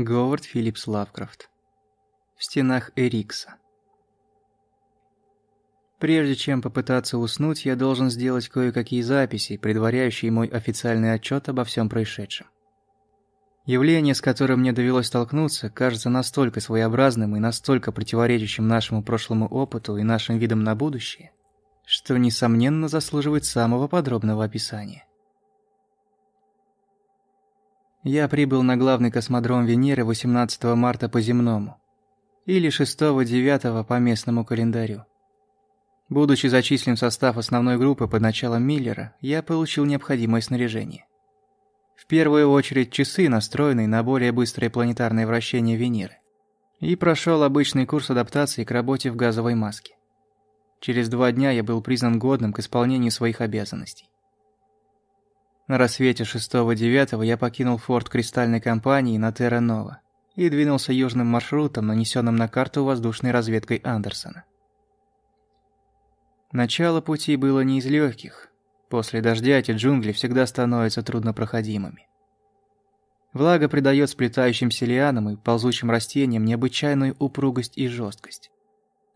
Говард Филлипс Лавкрафт. В стенах Эрикса. Прежде чем попытаться уснуть, я должен сделать кое-какие записи, предваряющие мой официальный отчет обо всем происшедшем. Явление, с которым мне довелось столкнуться, кажется настолько своеобразным и настолько противоречащим нашему прошлому опыту и нашим видам на будущее, что, несомненно, заслуживает самого подробного описания. Я прибыл на главный космодром Венеры 18 марта по земному, или 6-9 по местному календарю. Будучи зачислен в состав основной группы под началом Миллера, я получил необходимое снаряжение. В первую очередь часы, настроенные на более быстрое планетарное вращение Венеры. И прошел обычный курс адаптации к работе в газовой маске. Через два дня я был признан годным к исполнению своих обязанностей. На рассвете 6-9 я покинул форт Кристальной компании на Терра-Нова и двинулся южным маршрутом, нанесенным на карту воздушной разведкой Андерсона. Начало пути было не из легких. После дождя эти джунгли всегда становятся труднопроходимыми. Влага придает сплетающимся лианам и ползучим растениям необычайную упругость и жесткость.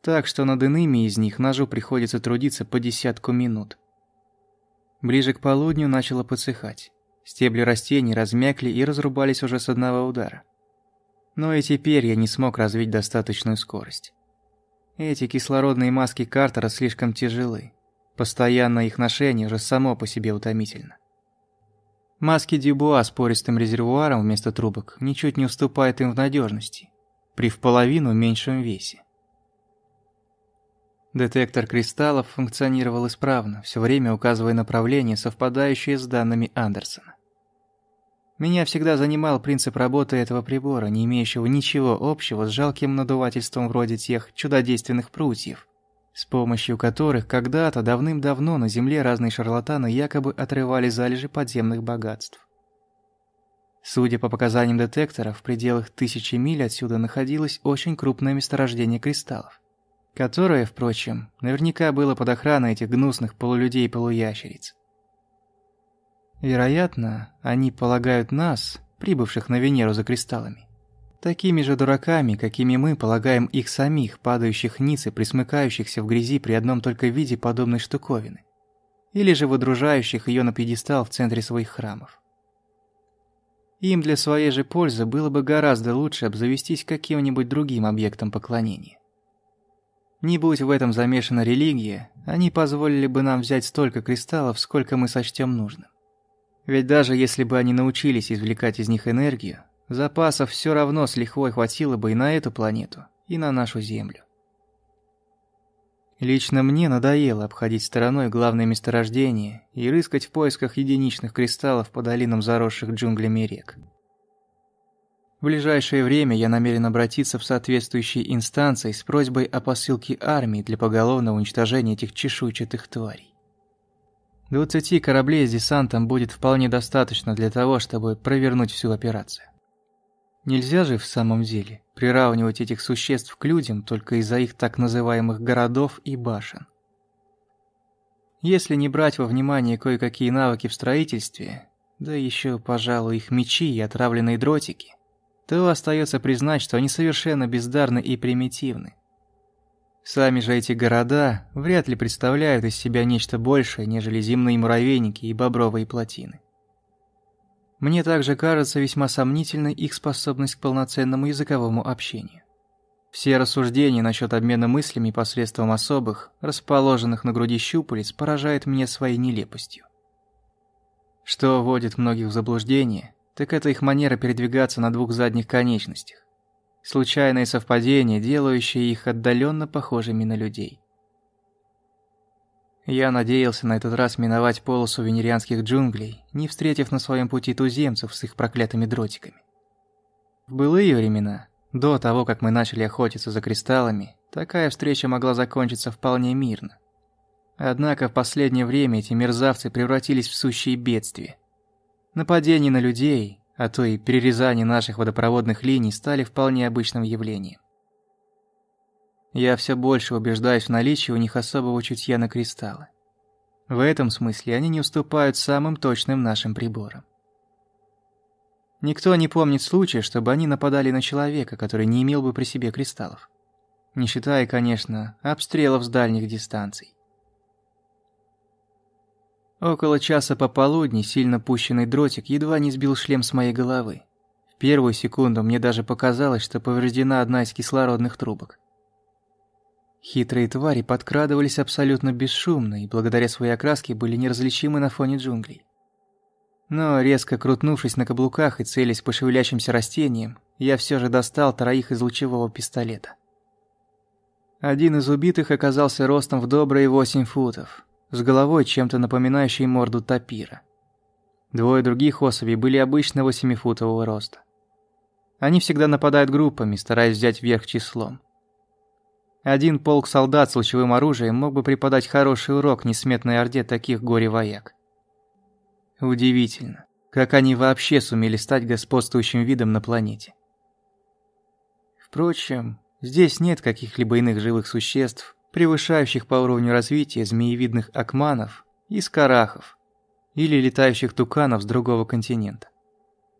Так что над иными из них ножу приходится трудиться по десятку минут. Ближе к полудню начало подсыхать. Стебли растений размякли и разрубались уже с одного удара. Но и теперь я не смог развить достаточную скорость. Эти кислородные маски Картера слишком тяжелы. Постоянное их ношение уже само по себе утомительно. Маски Дюбуа с пористым резервуаром вместо трубок ничуть не уступают им в надежности, при в половину меньшем весе. Детектор кристаллов функционировал исправно, все время указывая направление, совпадающее с данными Андерсона. Меня всегда занимал принцип работы этого прибора, не имеющего ничего общего с жалким надувательством вроде тех чудодейственных прутьев, с помощью которых когда-то давным-давно на Земле разные шарлатаны якобы отрывали залежи подземных богатств. Судя по показаниям детектора, в пределах тысячи миль отсюда находилось очень крупное месторождение кристаллов которое, впрочем, наверняка было под охраной этих гнусных полулюдей-полуящериц. Вероятно, они полагают нас, прибывших на Венеру за кристаллами, такими же дураками, какими мы полагаем их самих, падающих ниц и присмыкающихся в грязи при одном только виде подобной штуковины, или же выдружающих ее на пьедестал в центре своих храмов. Им для своей же пользы было бы гораздо лучше обзавестись каким-нибудь другим объектом поклонения. Не будь в этом замешана религия, они позволили бы нам взять столько кристаллов, сколько мы сочтем нужным. Ведь даже если бы они научились извлекать из них энергию, запасов все равно с лихвой хватило бы и на эту планету, и на нашу Землю. Лично мне надоело обходить стороной главное месторождение и рыскать в поисках единичных кристаллов по долинам заросших джунглями рек. В ближайшее время я намерен обратиться в соответствующие инстанции с просьбой о посылке армии для поголовного уничтожения этих чешуйчатых тварей. 20 кораблей с десантом будет вполне достаточно для того, чтобы провернуть всю операцию. Нельзя же в самом деле приравнивать этих существ к людям только из-за их так называемых городов и башен. Если не брать во внимание кое-какие навыки в строительстве, да еще, пожалуй, их мечи и отравленные дротики – то остается признать, что они совершенно бездарны и примитивны. Сами же эти города вряд ли представляют из себя нечто большее, нежели земные муравейники и бобровые плотины. Мне также кажется весьма сомнительной их способность к полноценному языковому общению. Все рассуждения насчет обмена мыслями посредством особых, расположенных на груди щупалец, поражают меня своей нелепостью. Что вводит многих в заблуждение, так это их манера передвигаться на двух задних конечностях. Случайные совпадения, делающие их отдаленно похожими на людей. Я надеялся на этот раз миновать полосу венерианских джунглей, не встретив на своем пути туземцев с их проклятыми дротиками. В былые времена, до того, как мы начали охотиться за кристаллами, такая встреча могла закончиться вполне мирно. Однако в последнее время эти мерзавцы превратились в сущие бедствия. Нападения на людей, а то и перерезание наших водопроводных линий стали вполне обычным явлением. Я все больше убеждаюсь в наличии у них особого чутья на кристаллы. В этом смысле они не уступают самым точным нашим приборам. Никто не помнит случая, чтобы они нападали на человека, который не имел бы при себе кристаллов. Не считая, конечно, обстрелов с дальних дистанций. Около часа пополудни сильно пущенный дротик едва не сбил шлем с моей головы. В первую секунду мне даже показалось, что повреждена одна из кислородных трубок. Хитрые твари подкрадывались абсолютно бесшумно и благодаря своей окраске были неразличимы на фоне джунглей. Но резко крутнувшись на каблуках и целясь по шевелящимся растениям, я все же достал троих из лучевого пистолета. Один из убитых оказался ростом в добрые восемь футов, с головой чем-то напоминающей морду тапира. Двое других особей были обычно восьмифутового роста. Они всегда нападают группами, стараясь взять верх числом. Один полк солдат с лучевым оружием мог бы преподать хороший урок несметной орде таких горе-вояк. Удивительно, как они вообще сумели стать господствующим видом на планете. Впрочем, здесь нет каких-либо иных живых существ, превышающих по уровню развития змеевидных акманов и скарахов, или летающих туканов с другого континента.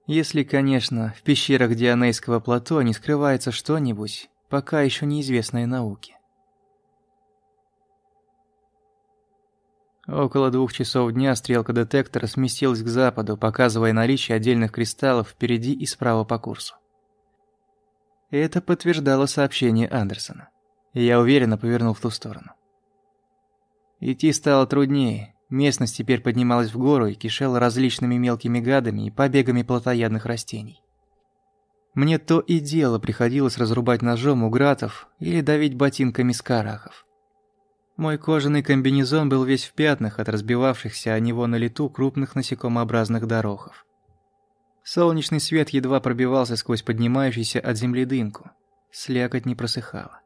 Если, конечно, в пещерах Дионейского плато не скрывается что-нибудь, пока еще неизвестной науке. Около двух часов дня стрелка детектора сместилась к западу, показывая наличие отдельных кристаллов впереди и справа по курсу. Это подтверждало сообщение Андерсона, и я уверенно повернул в ту сторону. Идти стало труднее, местность теперь поднималась в гору и кишела различными мелкими гадами и побегами плотоядных растений. Мне то и дело приходилось разрубать ножом угратов или давить ботинками скарахов. Мой кожаный комбинезон был весь в пятнах от разбивавшихся о него на лету крупных насекомообразных дорохов. Солнечный свет едва пробивался сквозь поднимающуюся от земли дымку. Слякоть не просыхала.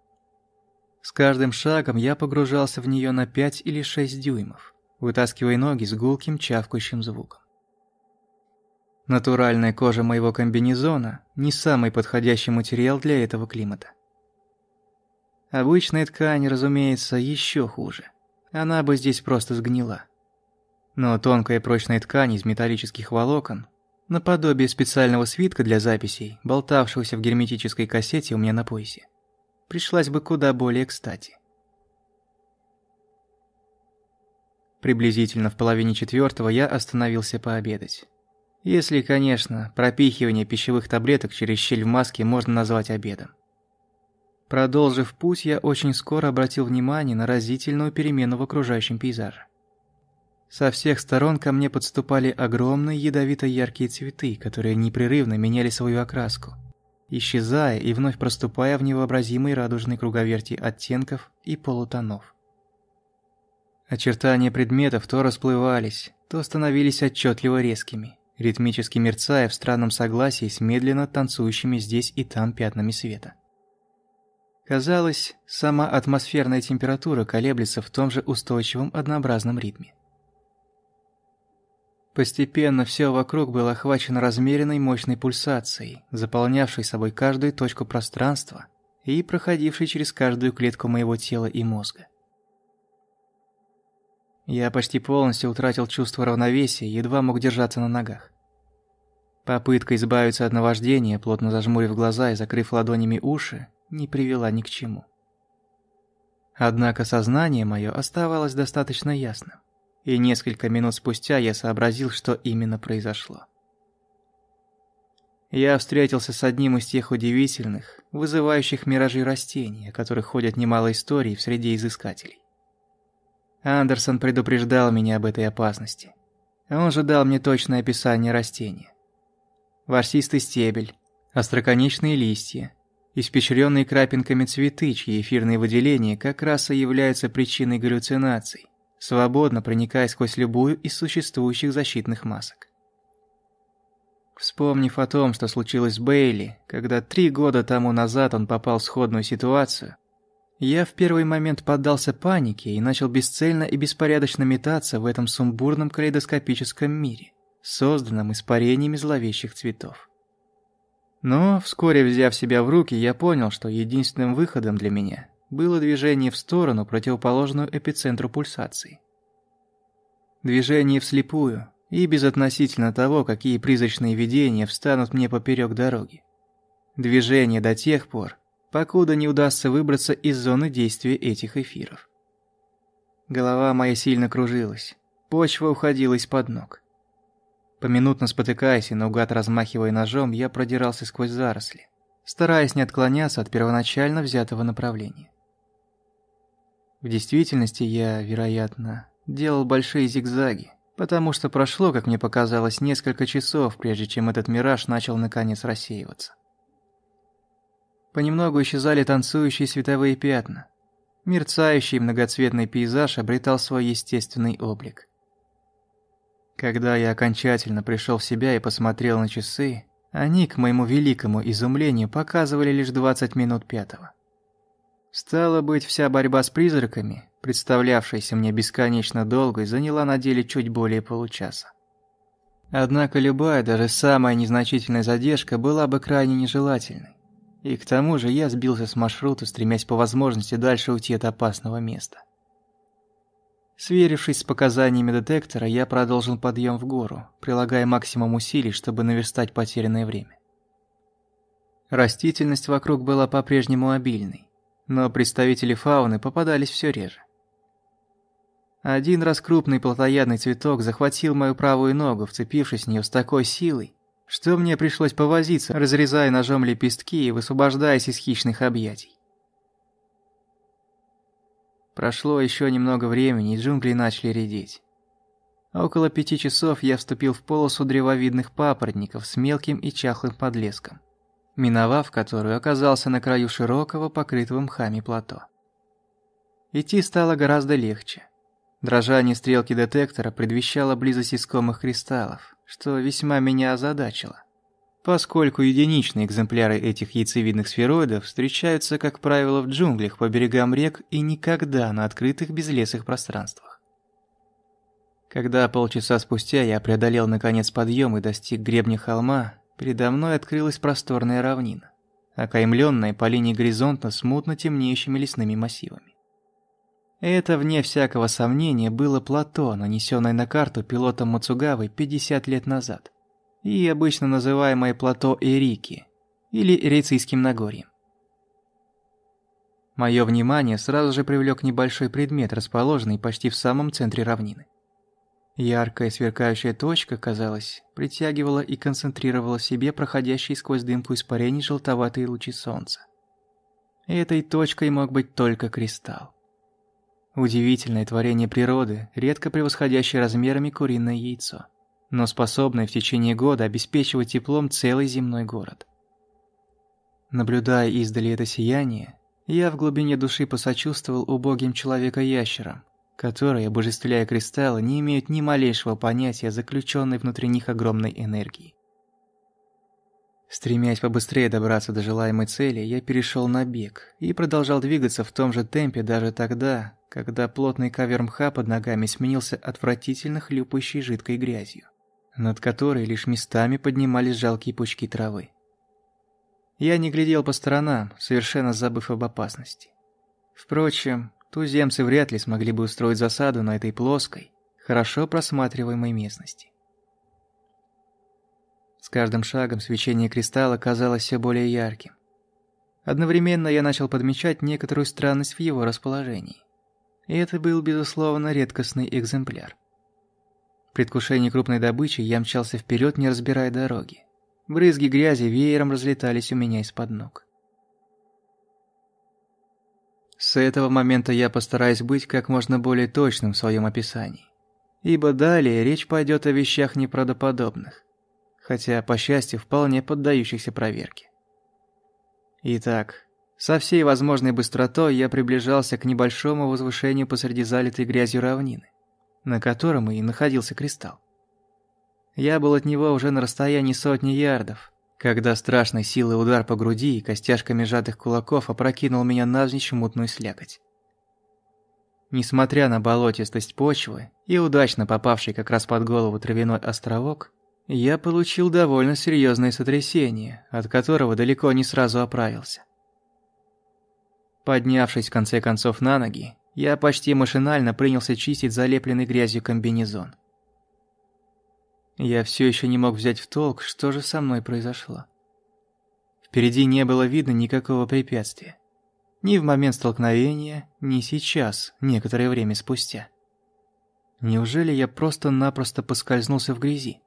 С каждым шагом я погружался в нее на пять или шесть дюймов, вытаскивая ноги с гулким чавкающим звуком. Натуральная кожа моего комбинезона – не самый подходящий материал для этого климата. Обычная ткань, разумеется, еще хуже. Она бы здесь просто сгнила. Но тонкая прочная ткань из металлических волокон, наподобие специального свитка для записей, болтавшегося в герметической кассете у меня на поясе, пришлась бы куда более кстати. Приблизительно в половине четвертого я остановился пообедать. Если, конечно, пропихивание пищевых таблеток через щель в маске можно назвать обедом. Продолжив путь, я очень скоро обратил внимание на разительную перемену в окружающем пейзаже. Со всех сторон ко мне подступали огромные ядовито-яркие цветы, которые непрерывно меняли свою окраску, исчезая и вновь проступая в невообразимой радужной круговерти оттенков и полутонов. Очертания предметов то расплывались, то становились отчетливо резкими, ритмически мерцая в странном согласии с медленно танцующими здесь и там пятнами света. Казалось, сама атмосферная температура колеблется в том же устойчивом однообразном ритме. Постепенно все вокруг было охвачено размеренной мощной пульсацией, заполнявшей собой каждую точку пространства и проходившей через каждую клетку моего тела и мозга. Я почти полностью утратил чувство равновесия и едва мог держаться на ногах. Попытка избавиться от наваждения, плотно зажмурив глаза и закрыв ладонями уши, не привела ни к чему. Однако сознание мое оставалось достаточно ясным, и несколько минут спустя я сообразил, что именно произошло. Я встретился с одним из тех удивительных, вызывающих миражи растений, о которых ходят немало историй в среде изыскателей. Андерсон предупреждал меня об этой опасности. Он же дал мне точное описание растения. Ворсистый стебель, остроконечные листья, испещренные крапинками цветы, чьи эфирные выделения как раз и являются причиной галлюцинаций, свободно проникая сквозь любую из существующих защитных масок. Вспомнив о том, что случилось с Бейли, когда три года тому назад он попал в сходную ситуацию, я в первый момент поддался панике и начал бесцельно и беспорядочно метаться в этом сумбурном калейдоскопическом мире, созданном испарениями зловещих цветов. Но, вскоре взяв себя в руки, я понял, что единственным выходом для меня было движение в сторону, противоположную эпицентру пульсации. Движение вслепую, и безотносительно того, какие призрачные видения встанут мне поперек дороги. Движение до тех пор, покуда не удастся выбраться из зоны действия этих эфиров. Голова моя сильно кружилась, почва уходила из-под ног. Поминутно спотыкаясь и наугад размахивая ножом, я продирался сквозь заросли, стараясь не отклоняться от первоначально взятого направления. В действительности я, вероятно, делал большие зигзаги, потому что прошло, как мне показалось, несколько часов, прежде чем этот мираж начал наконец рассеиваться. Понемногу исчезали танцующие световые пятна. Мерцающий многоцветный пейзаж обретал свой естественный облик. Когда я окончательно пришел в себя и посмотрел на часы, они, к моему великому изумлению, показывали лишь 20 минут пятого. Стало быть, вся борьба с призраками, представлявшаяся мне бесконечно долгой, заняла на деле чуть более получаса. Однако любая, даже самая незначительная задержка была бы крайне нежелательной. И к тому же я сбился с маршрута, стремясь по возможности дальше уйти от опасного места. Сверившись с показаниями детектора, я продолжил подъем в гору, прилагая максимум усилий, чтобы наверстать потерянное время. Растительность вокруг была по-прежнему обильной но представители фауны попадались все реже. Один раз крупный плотоядный цветок захватил мою правую ногу, вцепившись в нее с такой силой, что мне пришлось повозиться, разрезая ножом лепестки и высвобождаясь из хищных объятий. Прошло еще немного времени, и джунгли начали редеть. Около пяти часов я вступил в полосу древовидных папоротников с мелким и чахлым подлеском миновав которую оказался на краю широкого, покрытого мхами плато. Идти стало гораздо легче. Дрожание стрелки детектора предвещало близость искомых кристаллов, что весьма меня озадачило, поскольку единичные экземпляры этих яйцевидных сфероидов встречаются, как правило, в джунглях по берегам рек и никогда на открытых безлесых пространствах. Когда полчаса спустя я преодолел наконец подъем и достиг гребня холма, Передо мной открылась просторная равнина, окаймленная по линии горизонта смутно темнеющими лесными массивами. Это, вне всякого сомнения, было плато, нанесенное на карту пилотом Мацугавой 50 лет назад, и обычно называемое плато Эрики, или Рейцийским Нагорьем. Мое внимание сразу же привлек небольшой предмет, расположенный почти в самом центре равнины. Яркая сверкающая точка, казалось, притягивала и концентрировала в себе проходящие сквозь дымку испарений желтоватые лучи солнца. Этой точкой мог быть только кристалл. Удивительное творение природы, редко превосходящее размерами куриное яйцо, но способное в течение года обеспечивать теплом целый земной город. Наблюдая издали это сияние, я в глубине души посочувствовал убогим человека-ящерам, которые, обожествляя кристаллы, не имеют ни малейшего понятия заключенной внутри них огромной энергии. Стремясь побыстрее добраться до желаемой цели, я перешел на бег и продолжал двигаться в том же темпе даже тогда, когда плотный ковер мха под ногами сменился отвратительно хлюпающей жидкой грязью, над которой лишь местами поднимались жалкие пучки травы. Я не глядел по сторонам, совершенно забыв об опасности. Впрочем, туземцы вряд ли смогли бы устроить засаду на этой плоской, хорошо просматриваемой местности. С каждым шагом свечение кристалла казалось все более ярким. Одновременно я начал подмечать некоторую странность в его расположении. И это был, безусловно, редкостный экземпляр. В предвкушении крупной добычи я мчался вперед, не разбирая дороги. Брызги грязи веером разлетались у меня из-под ног. С этого момента я постараюсь быть как можно более точным в своем описании. Ибо далее речь пойдет о вещах неправдоподобных, хотя, по счастью, вполне поддающихся проверке. Итак, со всей возможной быстротой я приближался к небольшому возвышению посреди залитой грязью равнины, на котором и находился кристалл. Я был от него уже на расстоянии сотни ярдов, когда страшной силой удар по груди и костяшками сжатых кулаков опрокинул меня навзничь мутную слякоть. Несмотря на болотистость почвы и удачно попавший как раз под голову травяной островок, я получил довольно серьезное сотрясение, от которого далеко не сразу оправился. Поднявшись в конце концов на ноги, я почти машинально принялся чистить залепленный грязью комбинезон. Я все еще не мог взять в толк, что же со мной произошло. Впереди не было видно никакого препятствия. Ни в момент столкновения, ни сейчас, некоторое время спустя. Неужели я просто-напросто поскользнулся в грязи?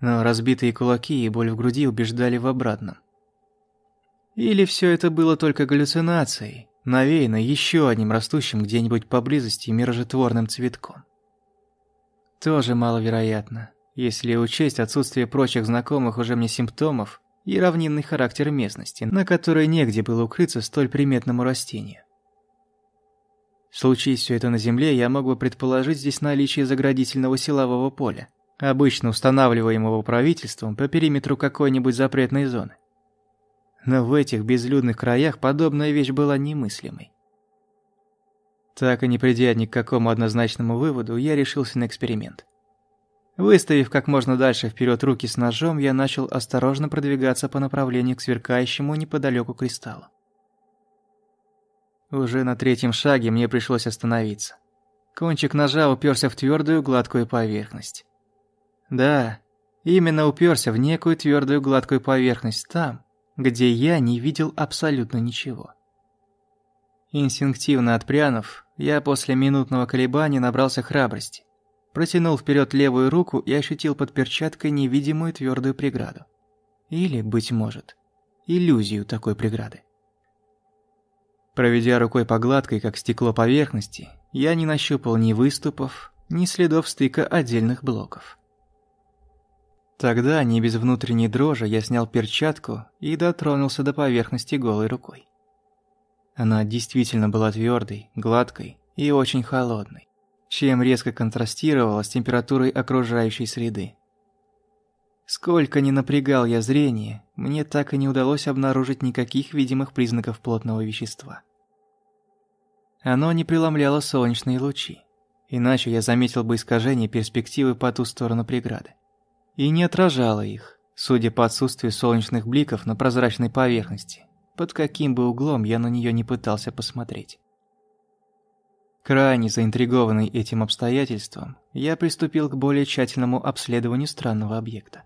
Но разбитые кулаки и боль в груди убеждали в обратном. Или все это было только галлюцинацией, навеяно еще одним растущим где-нибудь поблизости мирожетворным цветком? Тоже маловероятно, если учесть отсутствие прочих знакомых уже мне симптомов и равнинный характер местности, на которой негде было укрыться столь приметному растению. Случись все это на Земле, я мог бы предположить здесь наличие заградительного силового поля, обычно устанавливаемого правительством по периметру какой-нибудь запретной зоны. Но в этих безлюдных краях подобная вещь была немыслимой. Так и не придя ни к какому однозначному выводу, я решился на эксперимент. Выставив как можно дальше вперед руки с ножом, я начал осторожно продвигаться по направлению к сверкающему неподалеку кристаллу. Уже на третьем шаге мне пришлось остановиться. Кончик ножа уперся в твердую гладкую поверхность. Да, именно уперся в некую твердую гладкую поверхность там, где я не видел абсолютно ничего. Инстинктивно отпрянув, я после минутного колебания набрался храбрости протянул вперед левую руку и ощутил под перчаткой невидимую твердую преграду. Или, быть может, иллюзию такой преграды. Проведя рукой по гладкой, как стекло поверхности, я не нащупал ни выступов, ни следов стыка отдельных блоков. Тогда, не без внутренней дрожи, я снял перчатку и дотронулся до поверхности голой рукой. Она действительно была твердой, гладкой и очень холодной чем резко контрастировало с температурой окружающей среды. Сколько ни напрягал я зрение, мне так и не удалось обнаружить никаких видимых признаков плотного вещества. Оно не преломляло солнечные лучи, иначе я заметил бы искажение перспективы по ту сторону преграды. И не отражало их, судя по отсутствию солнечных бликов на прозрачной поверхности, под каким бы углом я на нее не пытался посмотреть. Крайне заинтригованный этим обстоятельством, я приступил к более тщательному обследованию странного объекта.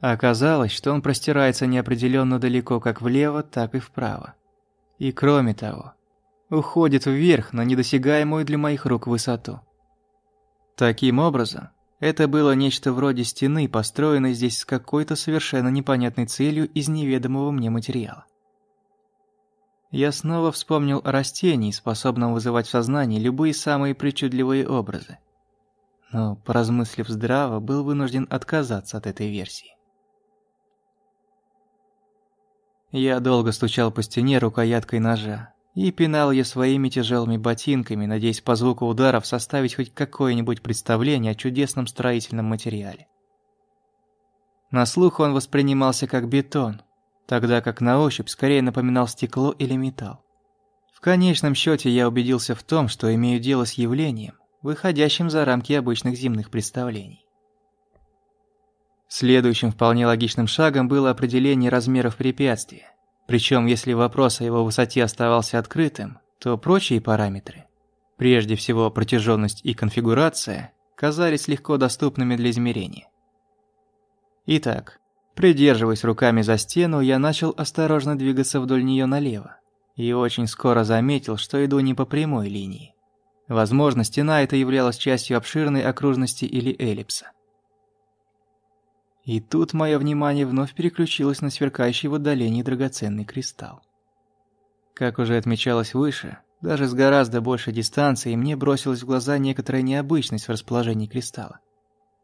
Оказалось, что он простирается неопределенно далеко как влево, так и вправо. И кроме того, уходит вверх на недосягаемую для моих рук высоту. Таким образом, это было нечто вроде стены, построенной здесь с какой-то совершенно непонятной целью из неведомого мне материала. Я снова вспомнил о растении, способном вызывать в сознании любые самые причудливые образы. Но, поразмыслив здраво, был вынужден отказаться от этой версии. Я долго стучал по стене рукояткой ножа и пинал ее своими тяжелыми ботинками, надеясь по звуку ударов составить хоть какое-нибудь представление о чудесном строительном материале. На слух он воспринимался как бетон, тогда как на ощупь скорее напоминал стекло или металл. В конечном счете я убедился в том, что имею дело с явлением, выходящим за рамки обычных земных представлений. Следующим вполне логичным шагом было определение размеров препятствия. Причем, если вопрос о его высоте оставался открытым, то прочие параметры, прежде всего протяженность и конфигурация, казались легко доступными для измерения. Итак, Придерживаясь руками за стену, я начал осторожно двигаться вдоль нее налево. И очень скоро заметил, что иду не по прямой линии. Возможно, стена эта являлась частью обширной окружности или эллипса. И тут мое внимание вновь переключилось на сверкающий в отдалении драгоценный кристалл. Как уже отмечалось выше, даже с гораздо большей дистанции мне бросилась в глаза некоторая необычность в расположении кристалла.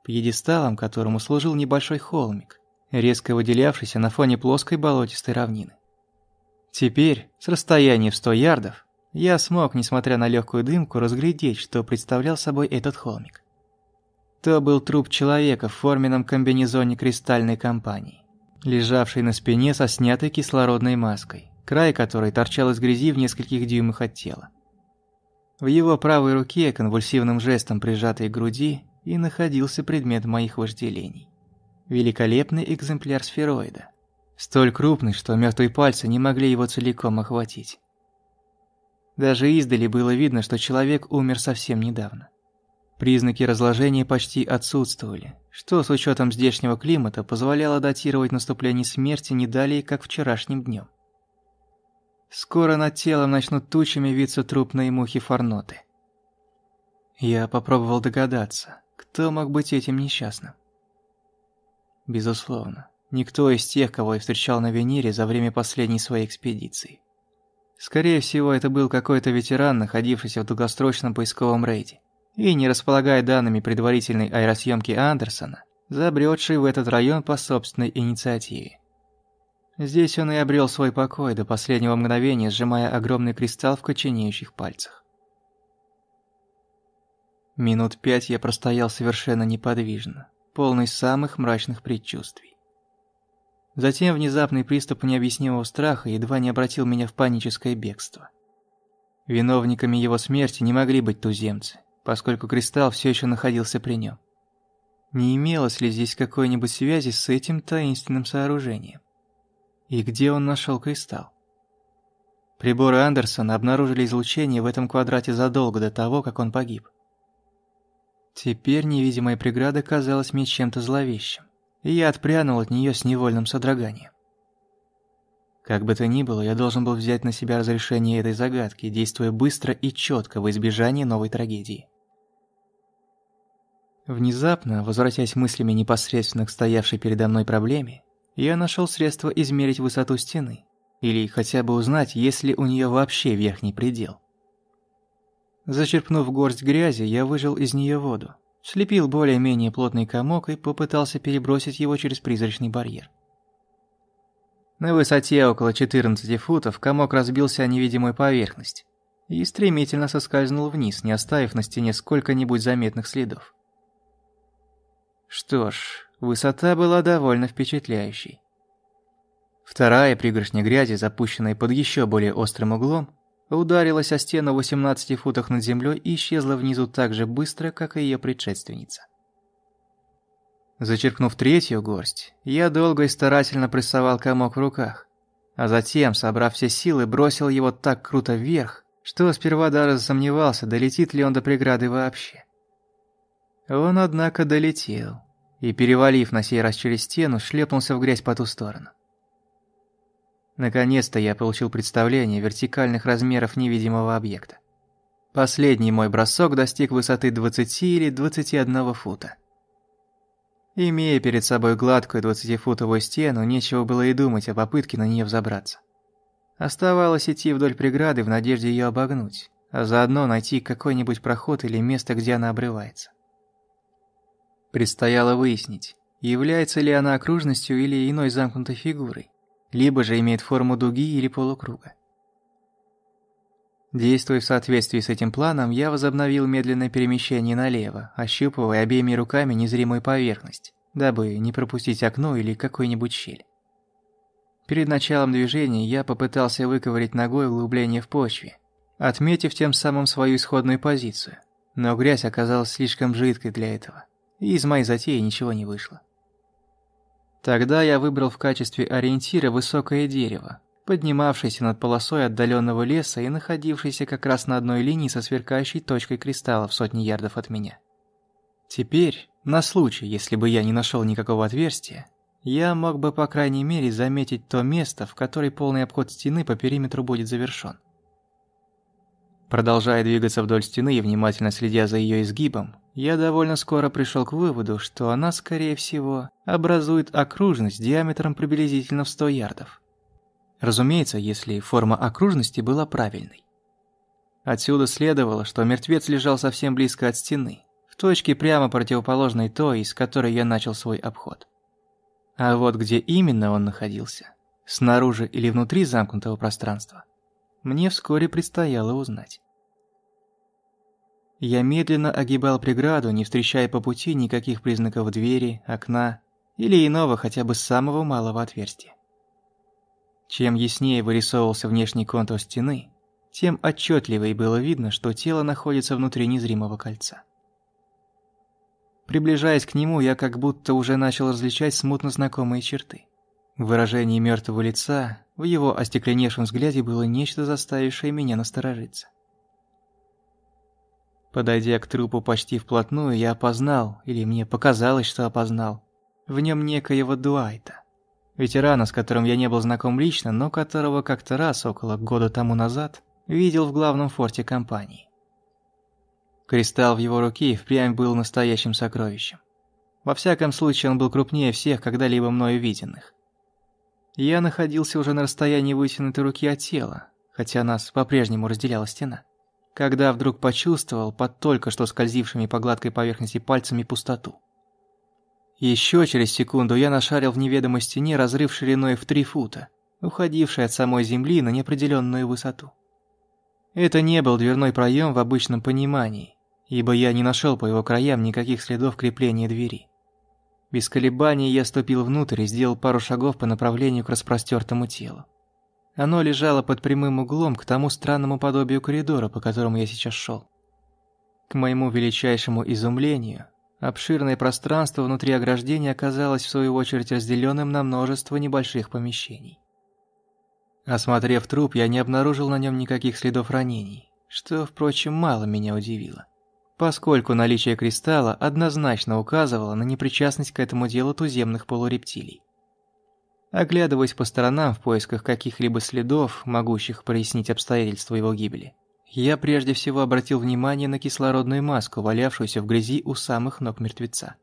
Пьедесталом которому служил небольшой холмик, резко выделявшийся на фоне плоской болотистой равнины. Теперь, с расстояния в 100 ярдов, я смог, несмотря на легкую дымку, разглядеть, что представлял собой этот холмик. То был труп человека в форменном комбинезоне кристальной компании, лежавший на спине со снятой кислородной маской, край которой торчал из грязи в нескольких дюймах от тела. В его правой руке, конвульсивным жестом прижатой к груди, и находился предмет моих вожделений великолепный экземпляр сфероида. Столь крупный, что мертвые пальцы не могли его целиком охватить. Даже издали было видно, что человек умер совсем недавно. Признаки разложения почти отсутствовали, что с учетом здешнего климата позволяло датировать наступление смерти не далее, как вчерашним днем. Скоро над телом начнут тучами виться трупные мухи форноты. Я попробовал догадаться, кто мог быть этим несчастным. Безусловно, никто из тех, кого я встречал на Венере за время последней своей экспедиции. Скорее всего, это был какой-то ветеран, находившийся в долгосрочном поисковом рейде, и, не располагая данными предварительной аэросъемки Андерсона, забредший в этот район по собственной инициативе. Здесь он и обрел свой покой до последнего мгновения, сжимая огромный кристалл в коченеющих пальцах. Минут пять я простоял совершенно неподвижно, полный самых мрачных предчувствий. Затем внезапный приступ необъяснимого страха едва не обратил меня в паническое бегство. Виновниками его смерти не могли быть туземцы, поскольку кристалл все еще находился при нем. Не имелось ли здесь какой-нибудь связи с этим таинственным сооружением? И где он нашел кристалл? Приборы Андерсона обнаружили излучение в этом квадрате задолго до того, как он погиб. Теперь невидимая преграда казалась мне чем-то зловещим, и я отпрянул от нее с невольным содроганием. Как бы то ни было, я должен был взять на себя разрешение этой загадки, действуя быстро и четко в избежание новой трагедии. Внезапно, возвратясь мыслями непосредственно к стоявшей передо мной проблеме, я нашел средство измерить высоту стены, или хотя бы узнать, есть ли у нее вообще верхний предел. Зачерпнув горсть грязи, я выжил из нее воду, слепил более-менее плотный комок и попытался перебросить его через призрачный барьер. На высоте около 14 футов комок разбился о невидимую поверхность и стремительно соскользнул вниз, не оставив на стене сколько-нибудь заметных следов. Что ж, Высота была довольно впечатляющей. Вторая пригоршня грязи, запущенная под еще более острым углом, ударилась о стену в 18 футах над землей и исчезла внизу так же быстро, как и ее предшественница. Зачерпнув третью горсть, я долго и старательно прессовал комок в руках, а затем, собрав все силы, бросил его так круто вверх, что сперва даже сомневался, долетит ли он до преграды вообще. Он, однако, долетел и, перевалив на сей раз через стену, шлепнулся в грязь по ту сторону. Наконец-то я получил представление вертикальных размеров невидимого объекта. Последний мой бросок достиг высоты 20 или 21 фута. Имея перед собой гладкую 20-футовую стену, нечего было и думать о попытке на нее взобраться. Оставалось идти вдоль преграды в надежде ее обогнуть, а заодно найти какой-нибудь проход или место, где она обрывается. Предстояло выяснить, является ли она окружностью или иной замкнутой фигурой, либо же имеет форму дуги или полукруга. Действуя в соответствии с этим планом, я возобновил медленное перемещение налево, ощупывая обеими руками незримую поверхность, дабы не пропустить окно или какую-нибудь щель. Перед началом движения я попытался выковырять ногой углубление в почве, отметив тем самым свою исходную позицию, но грязь оказалась слишком жидкой для этого и из моей затеи ничего не вышло. Тогда я выбрал в качестве ориентира высокое дерево, поднимавшееся над полосой отдаленного леса и находившееся как раз на одной линии со сверкающей точкой кристалла в сотни ярдов от меня. Теперь, на случай, если бы я не нашел никакого отверстия, я мог бы по крайней мере заметить то место, в которое полный обход стены по периметру будет завершен. Продолжая двигаться вдоль стены и внимательно следя за ее изгибом, я довольно скоро пришел к выводу, что она, скорее всего, образует окружность диаметром приблизительно в 100 ярдов. Разумеется, если форма окружности была правильной. Отсюда следовало, что мертвец лежал совсем близко от стены, в точке прямо противоположной той, из которой я начал свой обход. А вот где именно он находился, снаружи или внутри замкнутого пространства, мне вскоре предстояло узнать. Я медленно огибал преграду, не встречая по пути никаких признаков двери, окна или иного хотя бы самого малого отверстия. Чем яснее вырисовывался внешний контур стены, тем отчетливее было видно, что тело находится внутри незримого кольца. Приближаясь к нему, я как будто уже начал различать смутно знакомые черты. В выражении мертвого лица, в его остекленевшем взгляде было нечто, заставившее меня насторожиться. Подойдя к трупу почти вплотную, я опознал, или мне показалось, что опознал, в нем некоего Дуайта. Ветерана, с которым я не был знаком лично, но которого как-то раз, около года тому назад, видел в главном форте компании. Кристалл в его руке впрямь был настоящим сокровищем. Во всяком случае, он был крупнее всех когда-либо мною виденных. Я находился уже на расстоянии вытянутой руки от тела, хотя нас по-прежнему разделяла стена когда вдруг почувствовал под только что скользившими по гладкой поверхности пальцами пустоту. Еще через секунду я нашарил в неведомой стене разрыв шириной в три фута, уходивший от самой земли на неопределенную высоту. Это не был дверной проем в обычном понимании, ибо я не нашел по его краям никаких следов крепления двери. Без колебаний я ступил внутрь и сделал пару шагов по направлению к распростертому телу. Оно лежало под прямым углом к тому странному подобию коридора, по которому я сейчас шел. К моему величайшему изумлению, обширное пространство внутри ограждения оказалось в свою очередь разделенным на множество небольших помещений. Осмотрев труп, я не обнаружил на нем никаких следов ранений, что, впрочем, мало меня удивило, поскольку наличие кристалла однозначно указывало на непричастность к этому делу туземных полурептилий. Оглядываясь по сторонам в поисках каких-либо следов, могущих прояснить обстоятельства его гибели, я прежде всего обратил внимание на кислородную маску, валявшуюся в грязи у самых ног мертвеца.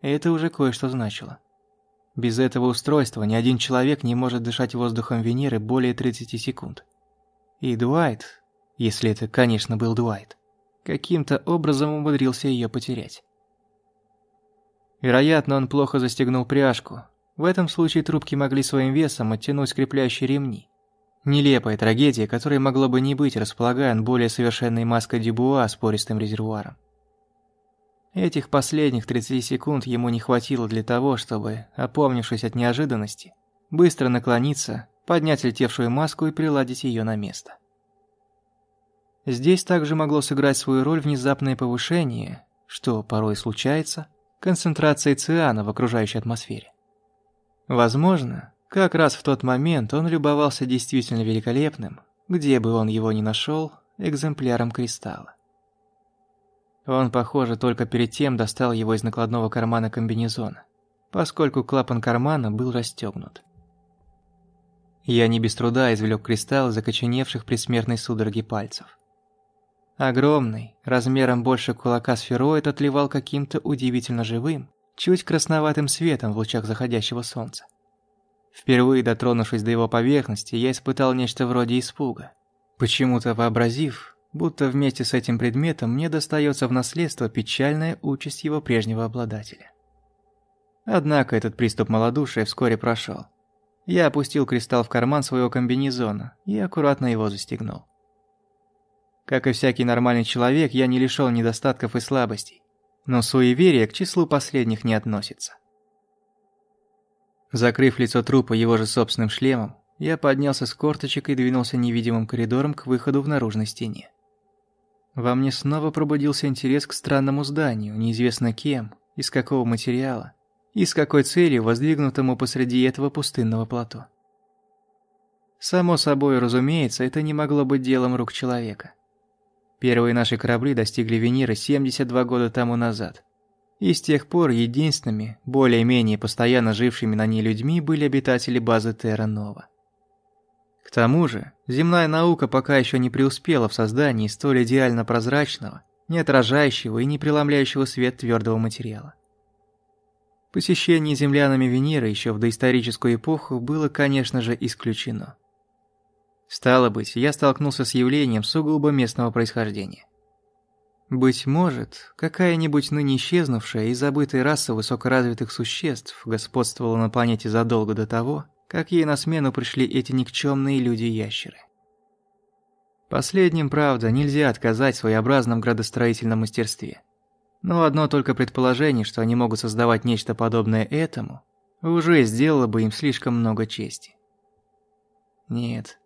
Это уже кое-что значило. Без этого устройства ни один человек не может дышать воздухом Венеры более 30 секунд. И Дуайт, если это, конечно, был Дуайт, каким-то образом умудрился ее потерять. Вероятно, он плохо застегнул пряжку, в этом случае трубки могли своим весом оттянуть скрепляющие ремни. Нелепая трагедия, которой могло бы не быть, располагая он более совершенной маской Дюбуа с пористым резервуаром. Этих последних 30 секунд ему не хватило для того, чтобы, опомнившись от неожиданности, быстро наклониться, поднять летевшую маску и приладить ее на место. Здесь также могло сыграть свою роль внезапное повышение, что порой случается, концентрации циана в окружающей атмосфере. Возможно, как раз в тот момент он любовался действительно великолепным, где бы он его ни нашел, экземпляром кристалла. Он, похоже, только перед тем достал его из накладного кармана комбинезона, поскольку клапан кармана был расстегнут. Я не без труда извлек кристалл из окоченевших при смертной судороге пальцев. Огромный, размером больше кулака сфероид отливал каким-то удивительно живым, чуть красноватым светом в лучах заходящего солнца. Впервые дотронувшись до его поверхности, я испытал нечто вроде испуга. Почему-то вообразив, будто вместе с этим предметом мне достается в наследство печальная участь его прежнего обладателя. Однако этот приступ малодушия вскоре прошел. Я опустил кристалл в карман своего комбинезона и аккуратно его застегнул. Как и всякий нормальный человек, я не лишён недостатков и слабостей но суеверие к числу последних не относится. Закрыв лицо трупа его же собственным шлемом, я поднялся с корточек и двинулся невидимым коридором к выходу в наружной стене. Во мне снова пробудился интерес к странному зданию, неизвестно кем, из какого материала, и с какой целью воздвигнутому посреди этого пустынного плато. Само собой, разумеется, это не могло быть делом рук человека. Первые наши корабли достигли Венеры 72 года тому назад. И с тех пор единственными, более-менее постоянно жившими на ней людьми были обитатели базы Терра-Нова. К тому же, земная наука пока еще не преуспела в создании столь идеально прозрачного, не отражающего и не преломляющего свет твердого материала. Посещение землянами Венеры еще в доисторическую эпоху было, конечно же, исключено. Стало быть, я столкнулся с явлением сугубо местного происхождения. Быть может, какая-нибудь ныне исчезнувшая и забытая раса высокоразвитых существ господствовала на планете задолго до того, как ей на смену пришли эти никчемные люди-ящеры. Последним, правда, нельзя отказать в своеобразном градостроительном мастерстве. Но одно только предположение, что они могут создавать нечто подобное этому, уже сделало бы им слишком много чести. Нет,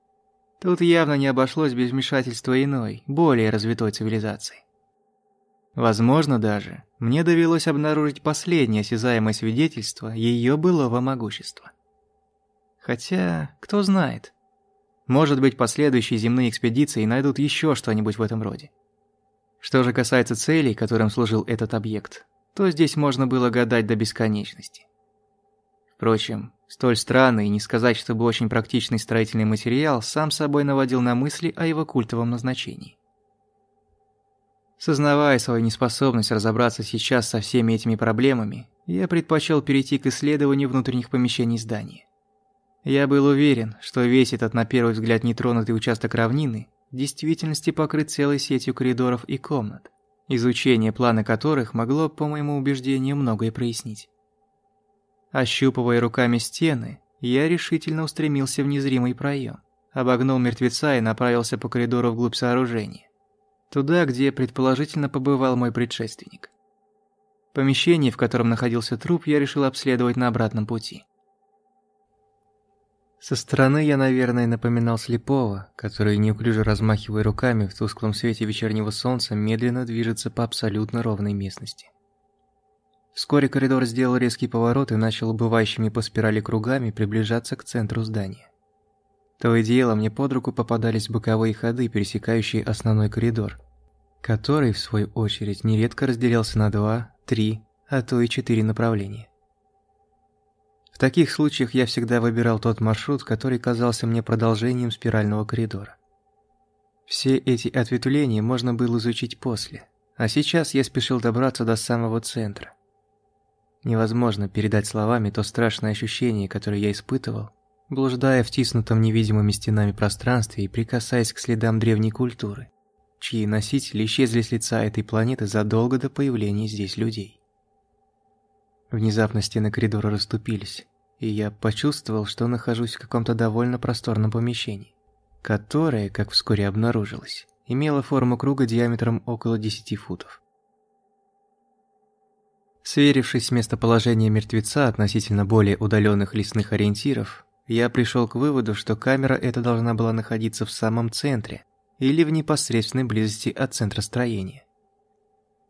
Тут явно не обошлось без вмешательства иной, более развитой цивилизации. Возможно даже, мне довелось обнаружить последнее осязаемое свидетельство ее былого могущества. Хотя, кто знает. Может быть, последующие земные экспедиции найдут еще что-нибудь в этом роде. Что же касается целей, которым служил этот объект, то здесь можно было гадать до бесконечности. Впрочем, столь странный и не сказать, чтобы очень практичный строительный материал сам собой наводил на мысли о его культовом назначении. Сознавая свою неспособность разобраться сейчас со всеми этими проблемами, я предпочел перейти к исследованию внутренних помещений здания. Я был уверен, что весь этот на первый взгляд нетронутый участок равнины в действительности покрыт целой сетью коридоров и комнат, изучение плана которых могло, по моему убеждению, многое прояснить. Ощупывая руками стены, я решительно устремился в незримый проем, обогнул мертвеца и направился по коридору вглубь сооружения. Туда, где предположительно побывал мой предшественник. Помещение, в котором находился труп, я решил обследовать на обратном пути. Со стороны я, наверное, напоминал слепого, который, неуклюже размахивая руками в тусклом свете вечернего солнца, медленно движется по абсолютно ровной местности. Вскоре коридор сделал резкий поворот и начал убывающими по спирали кругами приближаться к центру здания. То и дело мне под руку попадались боковые ходы, пересекающие основной коридор, который, в свою очередь, нередко разделялся на два, три, а то и четыре направления. В таких случаях я всегда выбирал тот маршрут, который казался мне продолжением спирального коридора. Все эти ответвления можно было изучить после, а сейчас я спешил добраться до самого центра. Невозможно передать словами то страшное ощущение, которое я испытывал, блуждая в тиснутом невидимыми стенами пространстве и прикасаясь к следам древней культуры, чьи носители исчезли с лица этой планеты задолго до появления здесь людей. Внезапно стены коридора расступились, и я почувствовал, что нахожусь в каком-то довольно просторном помещении, которое, как вскоре обнаружилось, имело форму круга диаметром около 10 футов. Сверившись с местоположением мертвеца относительно более удаленных лесных ориентиров, я пришел к выводу, что камера эта должна была находиться в самом центре или в непосредственной близости от центра строения.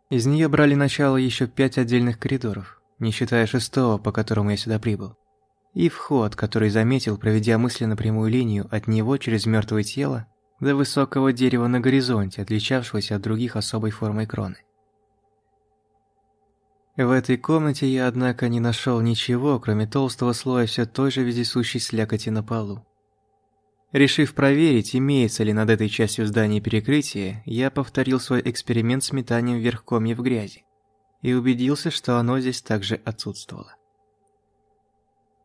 Из нее брали начало еще пять отдельных коридоров, не считая шестого, по которому я сюда прибыл. И вход, который заметил, проведя мысленно прямую линию от него через мертвое тело до высокого дерева на горизонте, отличавшегося от других особой формой кроны. В этой комнате я, однако, не нашел ничего, кроме толстого слоя все той же вездесущей слякоти на полу. Решив проверить, имеется ли над этой частью здания перекрытие, я повторил свой эксперимент с метанием вверх комьев грязи и убедился, что оно здесь также отсутствовало.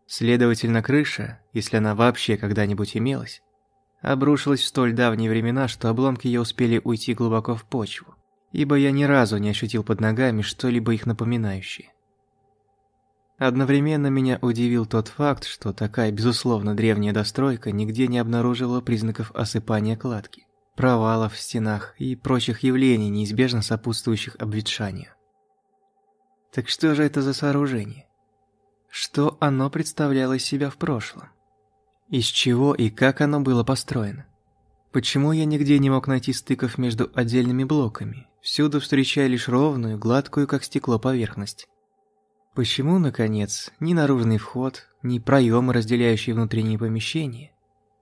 Следовательно, крыша, если она вообще когда-нибудь имелась, обрушилась в столь давние времена, что обломки ее успели уйти глубоко в почву, ибо я ни разу не ощутил под ногами что-либо их напоминающее. Одновременно меня удивил тот факт, что такая, безусловно, древняя достройка нигде не обнаруживала признаков осыпания кладки, провалов в стенах и прочих явлений, неизбежно сопутствующих обветшанию. Так что же это за сооружение? Что оно представляло из себя в прошлом? Из чего и как оно было построено? Почему я нигде не мог найти стыков между отдельными блоками, всюду встречая лишь ровную, гладкую, как стекло, поверхность? Почему, наконец, ни наружный вход, ни проемы, разделяющие внутренние помещения,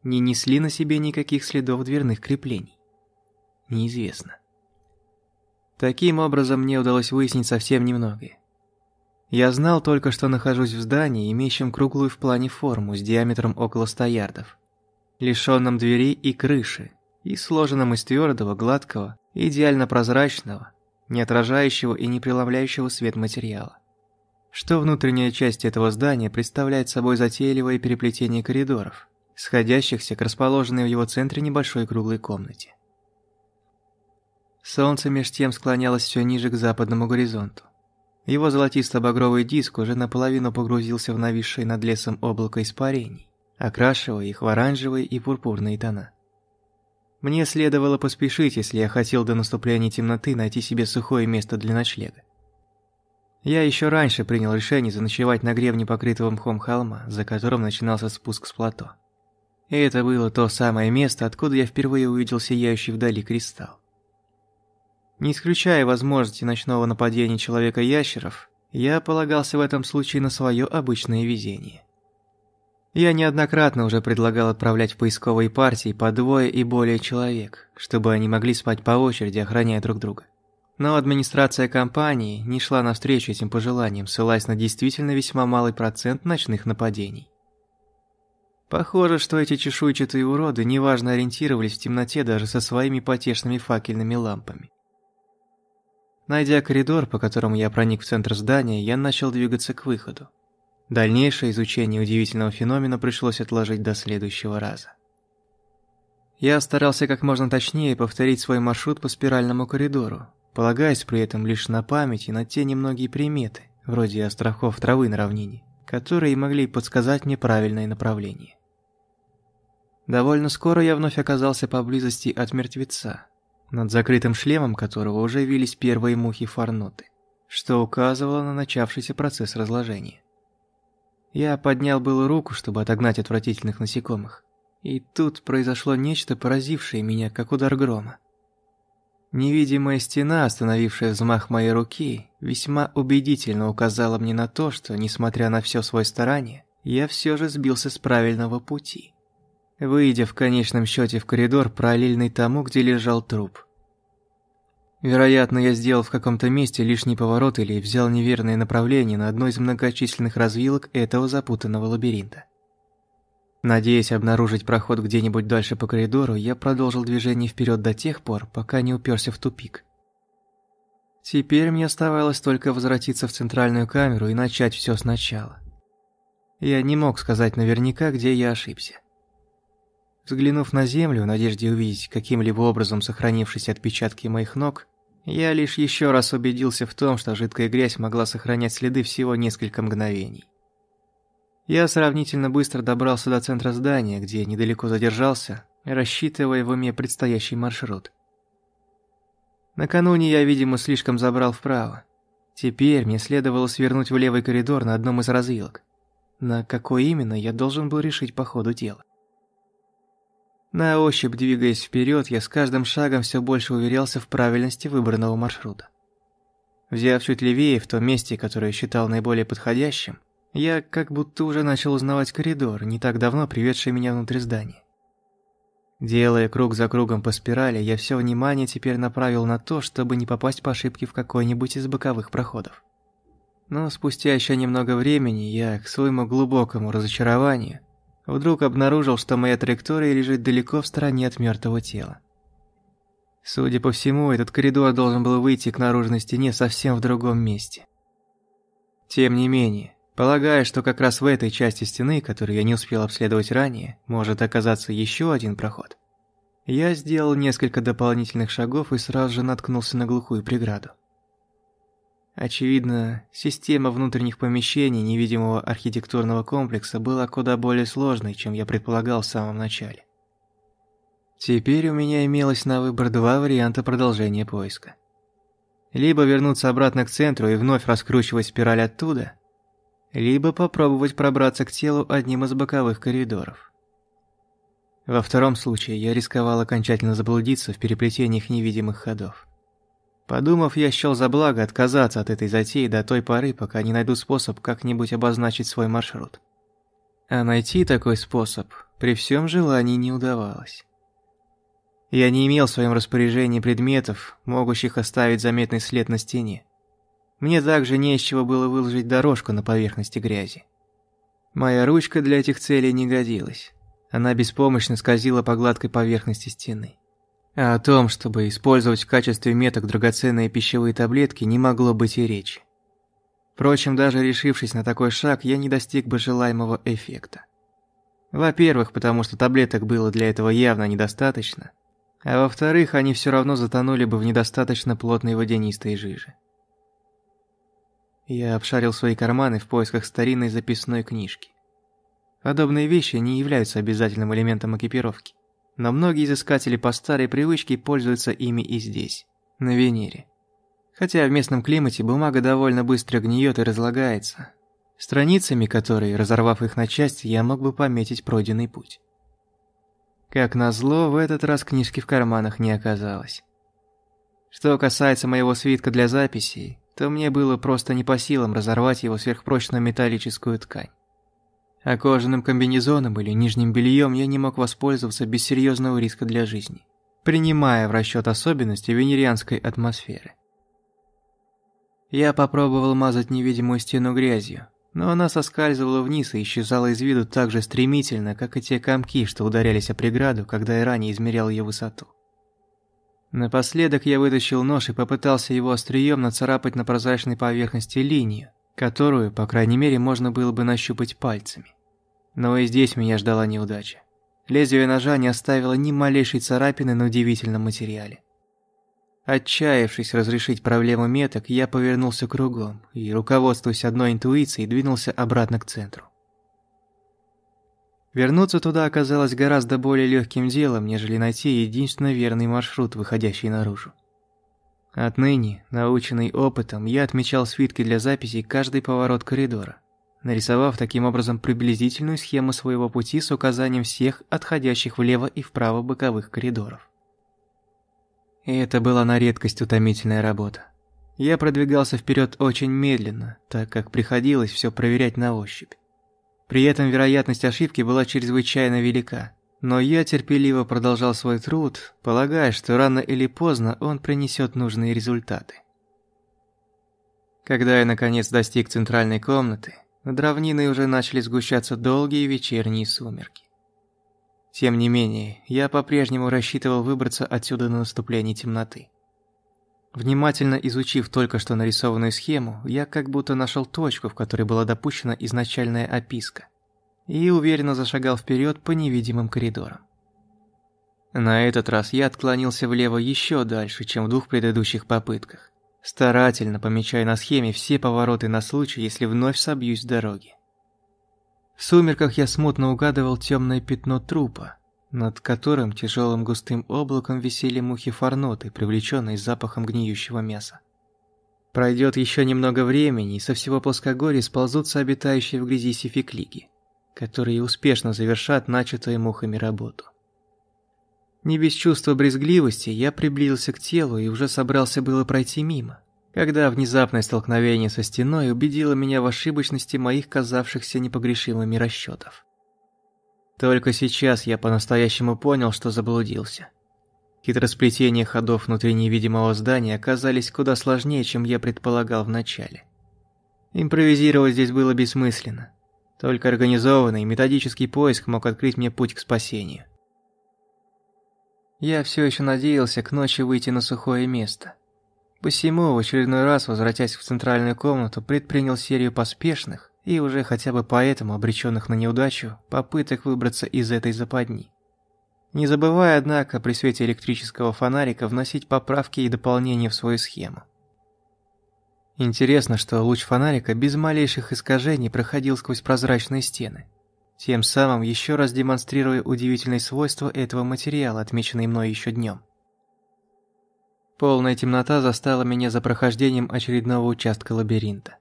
не несли на себе никаких следов дверных креплений? Неизвестно. Таким образом, мне удалось выяснить совсем немногое. Я знал только, что нахожусь в здании, имеющем круглую в плане форму с диаметром около 100 ярдов, лишенном двери и крыши, и сложенном из твердого, гладкого, идеально прозрачного, не отражающего и не преломляющего свет материала. Что внутренняя часть этого здания представляет собой затейливое переплетение коридоров, сходящихся к расположенной в его центре небольшой круглой комнате. Солнце меж тем склонялось все ниже к западному горизонту. Его золотисто-багровый диск уже наполовину погрузился в нависшее над лесом облако испарений, окрашивая их в оранжевые и пурпурные тона. Мне следовало поспешить, если я хотел до наступления темноты найти себе сухое место для ночлега. Я еще раньше принял решение заночевать на гребне покрытого мхом холма, за которым начинался спуск с плато. И это было то самое место, откуда я впервые увидел сияющий вдали кристалл. Не исключая возможности ночного нападения человека-ящеров, я полагался в этом случае на свое обычное везение. Я неоднократно уже предлагал отправлять в поисковые партии по двое и более человек, чтобы они могли спать по очереди, охраняя друг друга. Но администрация компании не шла навстречу этим пожеланиям, ссылаясь на действительно весьма малый процент ночных нападений. Похоже, что эти чешуйчатые уроды неважно ориентировались в темноте даже со своими потешными факельными лампами. Найдя коридор, по которому я проник в центр здания, я начал двигаться к выходу. Дальнейшее изучение удивительного феномена пришлось отложить до следующего раза. Я старался как можно точнее повторить свой маршрут по спиральному коридору, полагаясь при этом лишь на память и на те немногие приметы, вроде острохов травы на равнине, которые могли подсказать мне правильное направление. Довольно скоро я вновь оказался поблизости от мертвеца, над закрытым шлемом которого уже вились первые мухи-фарноты, что указывало на начавшийся процесс разложения. Я поднял было руку, чтобы отогнать отвратительных насекомых, и тут произошло нечто, поразившее меня, как удар грома. Невидимая стена, остановившая взмах моей руки, весьма убедительно указала мне на то, что, несмотря на все свое старание, я все же сбился с правильного пути выйдя в конечном счете в коридор, параллельный тому, где лежал труп. Вероятно, я сделал в каком-то месте лишний поворот или взял неверное направление на одной из многочисленных развилок этого запутанного лабиринта. Надеясь обнаружить проход где-нибудь дальше по коридору, я продолжил движение вперед до тех пор, пока не уперся в тупик. Теперь мне оставалось только возвратиться в центральную камеру и начать все сначала. Я не мог сказать наверняка, где я ошибся. Взглянув на землю в надежде увидеть каким-либо образом сохранившиеся отпечатки моих ног, я лишь еще раз убедился в том, что жидкая грязь могла сохранять следы всего несколько мгновений. Я сравнительно быстро добрался до центра здания, где недалеко задержался, рассчитывая в уме предстоящий маршрут. Накануне я, видимо, слишком забрал вправо. Теперь мне следовало свернуть в левый коридор на одном из развилок. На какой именно, я должен был решить по ходу дела. На ощупь двигаясь вперед, я с каждым шагом все больше уверялся в правильности выбранного маршрута. Взяв чуть левее, в том месте, которое считал наиболее подходящим, я как будто уже начал узнавать коридор, не так давно приведший меня внутрь здания. Делая круг за кругом по спирали, я все внимание теперь направил на то, чтобы не попасть по ошибке в какой-нибудь из боковых проходов. Но спустя еще немного времени я, к своему глубокому разочарованию, вдруг обнаружил, что моя траектория лежит далеко в стороне от мертвого тела. Судя по всему, этот коридор должен был выйти к наружной стене совсем в другом месте. Тем не менее, полагая, что как раз в этой части стены, которую я не успел обследовать ранее, может оказаться еще один проход, я сделал несколько дополнительных шагов и сразу же наткнулся на глухую преграду. Очевидно, система внутренних помещений невидимого архитектурного комплекса была куда более сложной, чем я предполагал в самом начале. Теперь у меня имелось на выбор два варианта продолжения поиска. Либо вернуться обратно к центру и вновь раскручивать спираль оттуда, либо попробовать пробраться к телу одним из боковых коридоров. Во втором случае я рисковал окончательно заблудиться в переплетениях невидимых ходов. Подумав, я счел за благо отказаться от этой затеи до той поры, пока не найду способ как-нибудь обозначить свой маршрут. А найти такой способ при всем желании не удавалось. Я не имел в своем распоряжении предметов, могущих оставить заметный след на стене. Мне также не из чего было выложить дорожку на поверхности грязи. Моя ручка для этих целей не годилась. Она беспомощно скользила по гладкой поверхности стены. А о том, чтобы использовать в качестве меток драгоценные пищевые таблетки, не могло быть и речи. Впрочем, даже решившись на такой шаг, я не достиг бы желаемого эффекта. Во-первых, потому что таблеток было для этого явно недостаточно, а во-вторых, они все равно затонули бы в недостаточно плотной водянистой жиже. Я обшарил свои карманы в поисках старинной записной книжки. Подобные вещи не являются обязательным элементом экипировки но многие изыскатели по старой привычке пользуются ими и здесь, на Венере. Хотя в местном климате бумага довольно быстро гниет и разлагается, страницами которой, разорвав их на части, я мог бы пометить пройденный путь. Как назло, в этот раз книжки в карманах не оказалось. Что касается моего свитка для записей, то мне было просто не по силам разорвать его сверхпрочную металлическую ткань. А кожаным комбинезоном или нижним бельем я не мог воспользоваться без серьезного риска для жизни, принимая в расчет особенности венерианской атмосферы. Я попробовал мазать невидимую стену грязью, но она соскальзывала вниз и исчезала из виду так же стремительно, как и те комки, что ударялись о преграду, когда я ранее измерял ее высоту. Напоследок я вытащил нож и попытался его острием нацарапать на прозрачной поверхности линию, которую, по крайней мере, можно было бы нащупать пальцами. Но и здесь меня ждала неудача. Лезвие ножа не оставило ни малейшей царапины на удивительном материале. Отчаявшись разрешить проблему меток, я повернулся кругом и, руководствуясь одной интуицией, двинулся обратно к центру. Вернуться туда оказалось гораздо более легким делом, нежели найти единственно верный маршрут, выходящий наружу. Отныне, наученный опытом, я отмечал свитки для записей каждый поворот коридора, нарисовав таким образом приблизительную схему своего пути с указанием всех отходящих влево и вправо боковых коридоров. И это была на редкость утомительная работа. Я продвигался вперед очень медленно, так как приходилось все проверять на ощупь. При этом вероятность ошибки была чрезвычайно велика, но я терпеливо продолжал свой труд, полагая, что рано или поздно он принесет нужные результаты. Когда я наконец достиг центральной комнаты, над равниной уже начали сгущаться долгие вечерние сумерки. Тем не менее, я по-прежнему рассчитывал выбраться отсюда на наступление темноты. Внимательно изучив только что нарисованную схему, я как будто нашел точку, в которой была допущена изначальная описка, и уверенно зашагал вперед по невидимым коридорам. На этот раз я отклонился влево еще дальше, чем в двух предыдущих попытках, старательно помечая на схеме все повороты на случай, если вновь собьюсь с дороги. В сумерках я смутно угадывал темное пятно трупа, над которым тяжелым густым облаком висели мухи-форноты, привлеченные запахом гниющего мяса. Пройдет еще немного времени, и со всего плоскогорья сползутся обитающие в грязи сификлиги, которые успешно завершат начатую мухами работу. Не без чувства брезгливости я приблизился к телу и уже собрался было пройти мимо когда внезапное столкновение со стеной убедило меня в ошибочности моих казавшихся непогрешимыми расчетов. Только сейчас я по-настоящему понял, что заблудился. Хитросплетения ходов внутри невидимого здания оказались куда сложнее, чем я предполагал вначале. Импровизировать здесь было бессмысленно. Только организованный методический поиск мог открыть мне путь к спасению. Я все еще надеялся к ночи выйти на сухое место – Посему, в очередной раз, возвратясь в центральную комнату, предпринял серию поспешных и уже хотя бы поэтому обреченных на неудачу попыток выбраться из этой западни. Не забывая, однако, при свете электрического фонарика вносить поправки и дополнения в свою схему. Интересно, что луч фонарика без малейших искажений проходил сквозь прозрачные стены, тем самым еще раз демонстрируя удивительные свойства этого материала, отмеченные мной еще днем. Полная темнота застала меня за прохождением очередного участка лабиринта.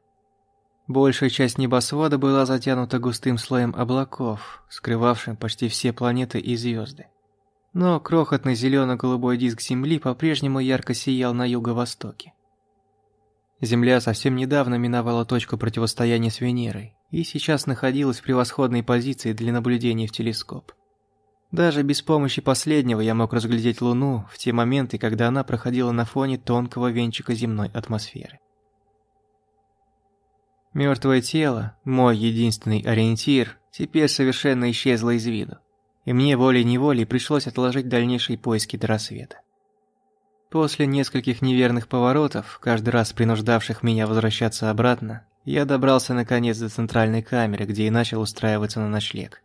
Большая часть небосвода была затянута густым слоем облаков, скрывавшим почти все планеты и звезды. Но крохотный зелено-голубой диск Земли по-прежнему ярко сиял на юго-востоке. Земля совсем недавно миновала точку противостояния с Венерой и сейчас находилась в превосходной позиции для наблюдения в телескоп. Даже без помощи последнего я мог разглядеть Луну в те моменты, когда она проходила на фоне тонкого венчика земной атмосферы. Мертвое тело, мой единственный ориентир, теперь совершенно исчезло из виду, и мне волей-неволей пришлось отложить дальнейшие поиски до рассвета. После нескольких неверных поворотов, каждый раз принуждавших меня возвращаться обратно, я добрался наконец до центральной камеры, где и начал устраиваться на ночлег.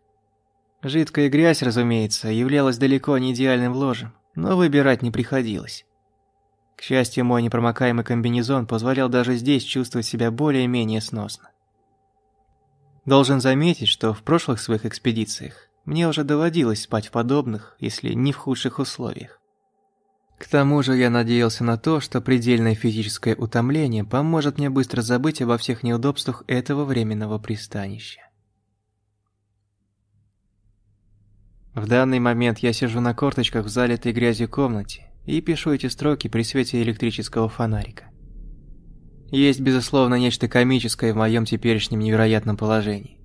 Жидкая грязь, разумеется, являлась далеко не идеальным ложем, но выбирать не приходилось. К счастью, мой непромокаемый комбинезон позволял даже здесь чувствовать себя более-менее сносно. Должен заметить, что в прошлых своих экспедициях мне уже доводилось спать в подобных, если не в худших условиях. К тому же я надеялся на то, что предельное физическое утомление поможет мне быстро забыть обо всех неудобствах этого временного пристанища. В данный момент я сижу на корточках в залитой грязью комнате и пишу эти строки при свете электрического фонарика. Есть, безусловно, нечто комическое в моем теперешнем невероятном положении.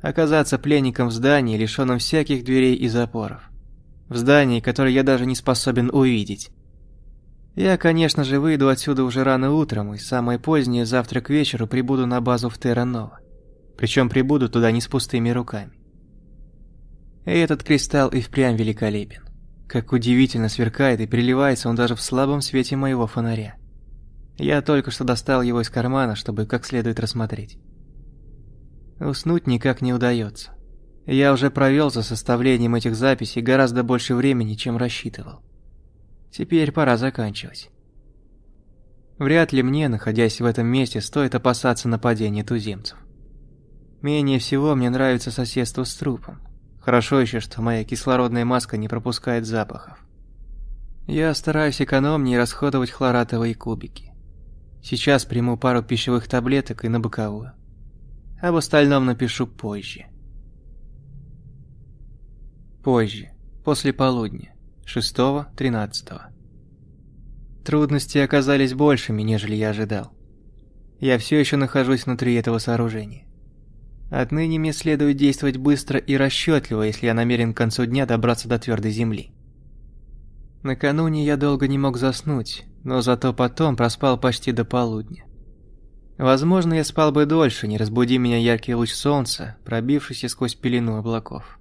Оказаться пленником в здании, лишенном всяких дверей и запоров. В здании, которое я даже не способен увидеть. Я, конечно же, выйду отсюда уже рано утром, и самое позднее завтра к вечеру прибуду на базу в Терранова. Причем прибуду туда не с пустыми руками. И этот кристалл и впрямь великолепен. Как удивительно сверкает и переливается он даже в слабом свете моего фонаря. Я только что достал его из кармана, чтобы как следует рассмотреть. Уснуть никак не удается. Я уже провел за составлением этих записей гораздо больше времени, чем рассчитывал. Теперь пора заканчивать. Вряд ли мне, находясь в этом месте, стоит опасаться нападения туземцев. Менее всего мне нравится соседство с трупом. Хорошо еще, что моя кислородная маска не пропускает запахов. Я стараюсь экономнее расходовать хлоратовые кубики. Сейчас приму пару пищевых таблеток и на боковую. Об остальном напишу позже. Позже, после полудня. 6-13. Трудности оказались большими, нежели я ожидал. Я все еще нахожусь внутри этого сооружения. Отныне мне следует действовать быстро и расчетливо, если я намерен к концу дня добраться до твердой земли. Накануне я долго не мог заснуть, но зато потом проспал почти до полудня. Возможно, я спал бы дольше, не разбуди меня яркий луч солнца, пробившийся сквозь пелену облаков.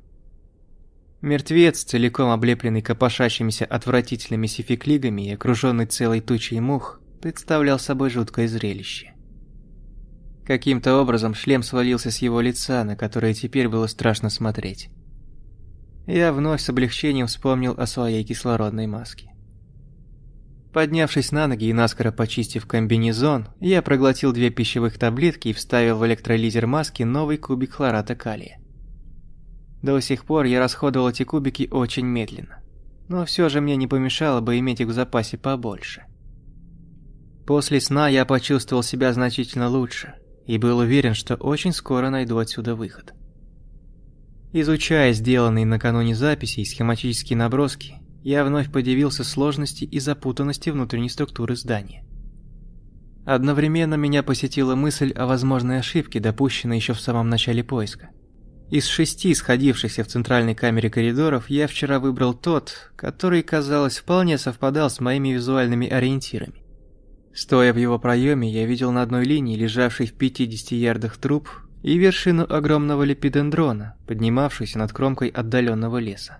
Мертвец, целиком облепленный копошащимися отвратительными сификлигами и окруженный целой тучей мух, представлял собой жуткое зрелище. Каким-то образом шлем свалился с его лица, на которое теперь было страшно смотреть. Я вновь с облегчением вспомнил о своей кислородной маске. Поднявшись на ноги и наскоро почистив комбинезон, я проглотил две пищевых таблетки и вставил в электролизер маски новый кубик хлората калия. До сих пор я расходовал эти кубики очень медленно. Но все же мне не помешало бы иметь их в запасе побольше. После сна я почувствовал себя значительно лучше и был уверен, что очень скоро найду отсюда выход. Изучая сделанные накануне записи и схематические наброски, я вновь подивился сложности и запутанности внутренней структуры здания. Одновременно меня посетила мысль о возможной ошибке, допущенной еще в самом начале поиска – из шести сходившихся в центральной камере коридоров я вчера выбрал тот, который, казалось, вполне совпадал с моими визуальными ориентирами. Стоя в его проеме, я видел на одной линии лежавший в 50 ярдах труп и вершину огромного лепидендрона, поднимавшуюся над кромкой отдаленного леса.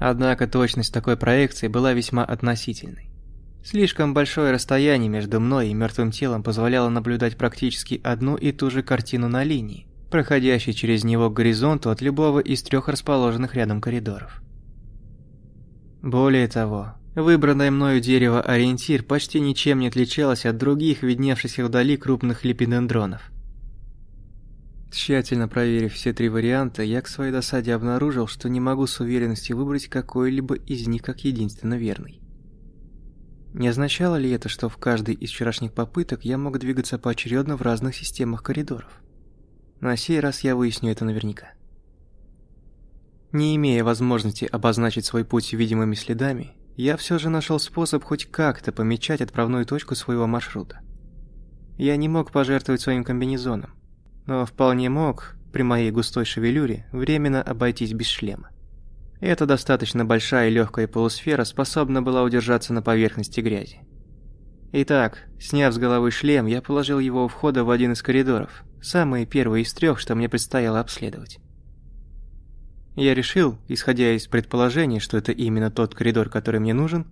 Однако точность такой проекции была весьма относительной. Слишком большое расстояние между мной и мертвым телом позволяло наблюдать практически одну и ту же картину на линии, проходящий через него к горизонту от любого из трех расположенных рядом коридоров. Более того, выбранное мною дерево-ориентир почти ничем не отличалось от других видневшихся вдали крупных липидендронов. Тщательно проверив все три варианта, я к своей досаде обнаружил, что не могу с уверенностью выбрать какой-либо из них как единственно верный. Не означало ли это, что в каждой из вчерашних попыток я мог двигаться поочередно в разных системах коридоров? На сей раз я выясню это наверняка. Не имея возможности обозначить свой путь видимыми следами, я все же нашел способ хоть как-то помечать отправную точку своего маршрута. Я не мог пожертвовать своим комбинезоном, но вполне мог, при моей густой шевелюре, временно обойтись без шлема. Эта достаточно большая и легкая полусфера способна была удержаться на поверхности грязи. Итак, сняв с головы шлем, я положил его у входа в один из коридоров, самый первый из трех, что мне предстояло обследовать. Я решил, исходя из предположения, что это именно тот коридор, который мне нужен,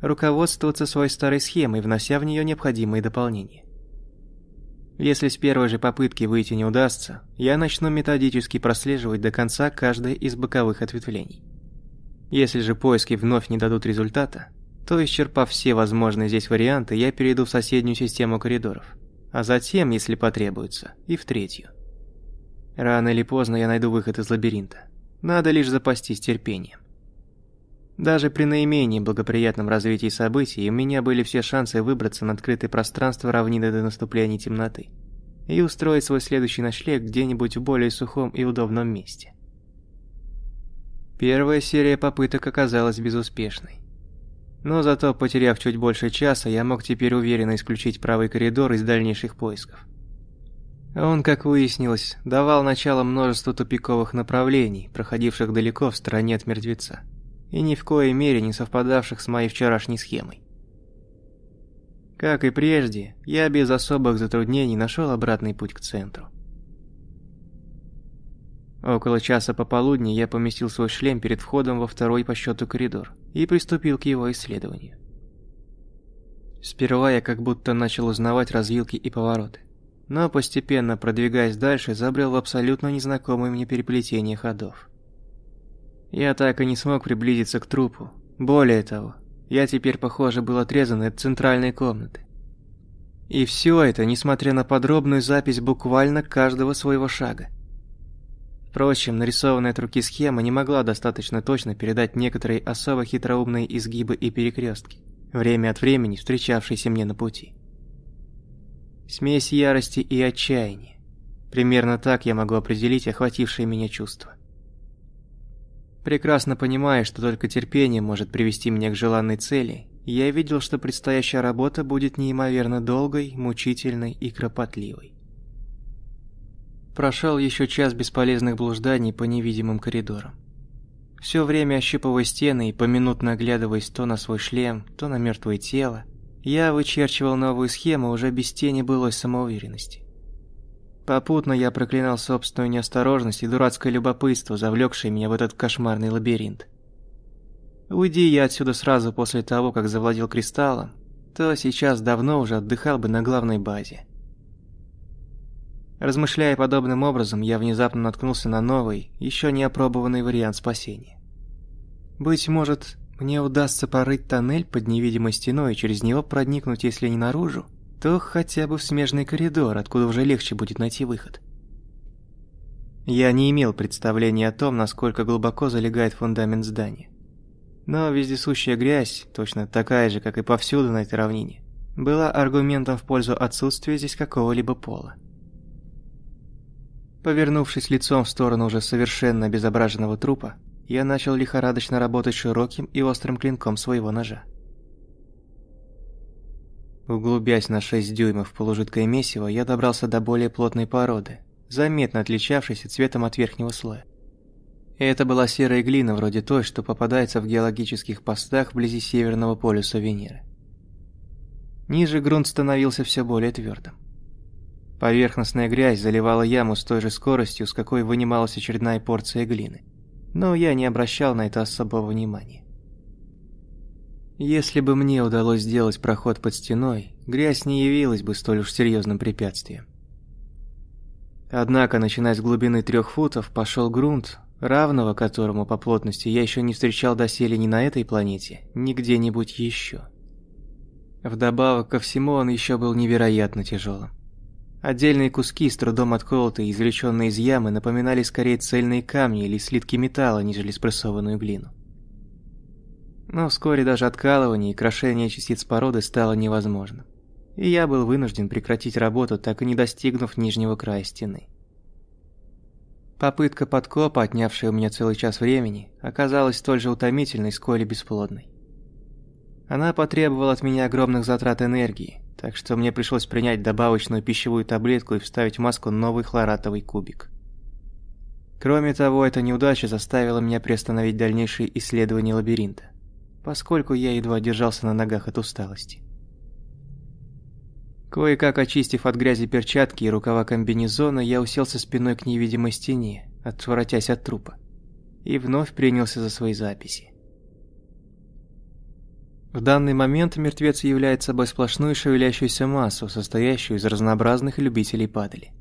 руководствоваться своей старой схемой, внося в нее необходимые дополнения. Если с первой же попытки выйти не удастся, я начну методически прослеживать до конца каждое из боковых ответвлений. Если же поиски вновь не дадут результата, то исчерпав все возможные здесь варианты, я перейду в соседнюю систему коридоров – а затем, если потребуется, и в третью. Рано или поздно я найду выход из лабиринта. Надо лишь запастись терпением. Даже при наименее благоприятном развитии событий у меня были все шансы выбраться на открытое пространство равнины до наступления темноты и устроить свой следующий ночлег где-нибудь в более сухом и удобном месте. Первая серия попыток оказалась безуспешной. Но зато, потеряв чуть больше часа, я мог теперь уверенно исключить правый коридор из дальнейших поисков. Он, как выяснилось, давал начало множеству тупиковых направлений, проходивших далеко в стороне от мертвеца, и ни в коей мере не совпадавших с моей вчерашней схемой. Как и прежде, я без особых затруднений нашел обратный путь к центру. Около часа пополудни я поместил свой шлем перед входом во второй по счету коридор и приступил к его исследованию. Сперва я как будто начал узнавать развилки и повороты, но постепенно, продвигаясь дальше, забрел в абсолютно незнакомые мне переплетение ходов. Я так и не смог приблизиться к трупу. Более того, я теперь, похоже, был отрезан от центральной комнаты. И все это, несмотря на подробную запись буквально каждого своего шага. Впрочем, нарисованная от руки схема не могла достаточно точно передать некоторые особо хитроумные изгибы и перекрестки, время от времени встречавшиеся мне на пути. Смесь ярости и отчаяния. Примерно так я могу определить охватившие меня чувства. Прекрасно понимая, что только терпение может привести меня к желанной цели, я видел, что предстоящая работа будет неимоверно долгой, мучительной и кропотливой. Прошел еще час бесполезных блужданий по невидимым коридорам. Все время ощупывая стены и поминутно оглядываясь то на свой шлем, то на мертвое тело, я вычерчивал новую схему уже без тени былой самоуверенности. Попутно я проклинал собственную неосторожность и дурацкое любопытство, завлекшее меня в этот кошмарный лабиринт. Уйди я отсюда сразу после того, как завладел кристаллом, то сейчас давно уже отдыхал бы на главной базе. Размышляя подобным образом, я внезапно наткнулся на новый, еще не опробованный вариант спасения. Быть может, мне удастся порыть тоннель под невидимой стеной и через него проникнуть, если не наружу, то хотя бы в смежный коридор, откуда уже легче будет найти выход. Я не имел представления о том, насколько глубоко залегает фундамент здания. Но вездесущая грязь, точно такая же, как и повсюду на этой равнине, была аргументом в пользу отсутствия здесь какого-либо пола. Повернувшись лицом в сторону уже совершенно обезображенного трупа, я начал лихорадочно работать широким и острым клинком своего ножа. Углубясь на 6 дюймов в полужидкое месиво, я добрался до более плотной породы, заметно отличавшейся цветом от верхнего слоя. Это была серая глина вроде той, что попадается в геологических постах вблизи северного полюса Венеры. Ниже грунт становился все более твердым. Поверхностная грязь заливала яму с той же скоростью, с какой вынималась очередная порция глины. Но я не обращал на это особого внимания. Если бы мне удалось сделать проход под стеной, грязь не явилась бы столь уж серьезным препятствием. Однако, начиная с глубины трех футов, пошел грунт, равного которому по плотности я еще не встречал доселе ни на этой планете, ни где-нибудь еще. Вдобавок ко всему он еще был невероятно тяжелым. Отдельные куски, с трудом отколотые и извлеченные из ямы, напоминали скорее цельные камни или слитки металла, нежели спрессованную глину. Но вскоре даже откалывание и крошение частиц породы стало невозможным. И я был вынужден прекратить работу, так и не достигнув нижнего края стены. Попытка подкопа, отнявшая у меня целый час времени, оказалась столь же утомительной, сколь и бесплодной. Она потребовала от меня огромных затрат энергии, так что мне пришлось принять добавочную пищевую таблетку и вставить в маску новый хлоратовый кубик. Кроме того, эта неудача заставила меня приостановить дальнейшие исследования лабиринта, поскольку я едва держался на ногах от усталости. Кое-как очистив от грязи перчатки и рукава комбинезона, я уселся спиной к невидимой стене, отворотясь от трупа, и вновь принялся за свои записи. В данный момент мертвец является собой сплошную шевелящуюся массу, состоящую из разнообразных любителей падали.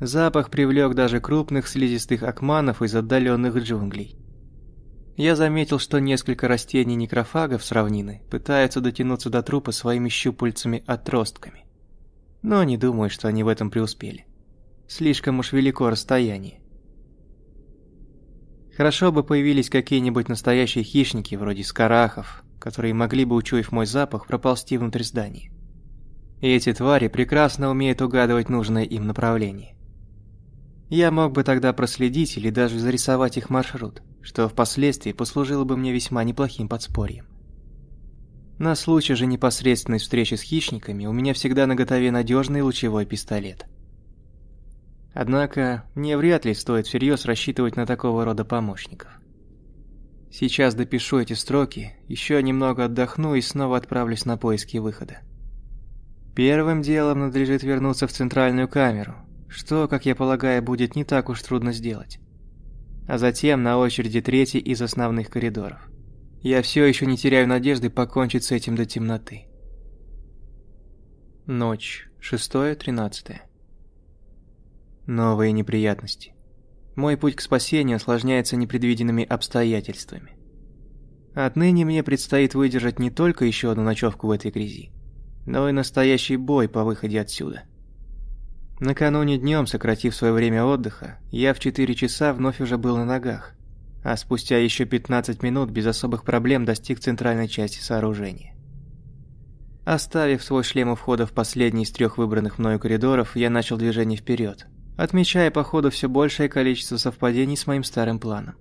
Запах привлек даже крупных слизистых акманов из отдаленных джунглей. Я заметил, что несколько растений некрофагов с равнины пытаются дотянуться до трупа своими щупальцами-отростками. Но не думаю, что они в этом преуспели. Слишком уж велико расстояние. Хорошо бы появились какие-нибудь настоящие хищники, вроде скарахов, которые могли бы, учуяв мой запах, проползти внутрь здания. И эти твари прекрасно умеют угадывать нужное им направление. Я мог бы тогда проследить или даже зарисовать их маршрут, что впоследствии послужило бы мне весьма неплохим подспорьем. На случай же непосредственной встречи с хищниками у меня всегда наготове надежный лучевой пистолет. Однако, мне вряд ли стоит всерьез рассчитывать на такого рода помощников. Сейчас допишу эти строки, еще немного отдохну и снова отправлюсь на поиски выхода. Первым делом надлежит вернуться в центральную камеру, что, как я полагаю, будет не так уж трудно сделать. А затем на очереди третий из основных коридоров. Я все еще не теряю надежды покончить с этим до темноты. Ночь, 6-13. Новые неприятности. Мой путь к спасению осложняется непредвиденными обстоятельствами. Отныне мне предстоит выдержать не только еще одну ночевку в этой грязи, но и настоящий бой по выходе отсюда. Накануне днем, сократив свое время отдыха, я в 4 часа вновь уже был на ногах, а спустя еще 15 минут без особых проблем достиг центральной части сооружения. Оставив свой шлем у входа в последний из трех выбранных мною коридоров, я начал движение вперед, отмечая по ходу все большее количество совпадений с моим старым планом.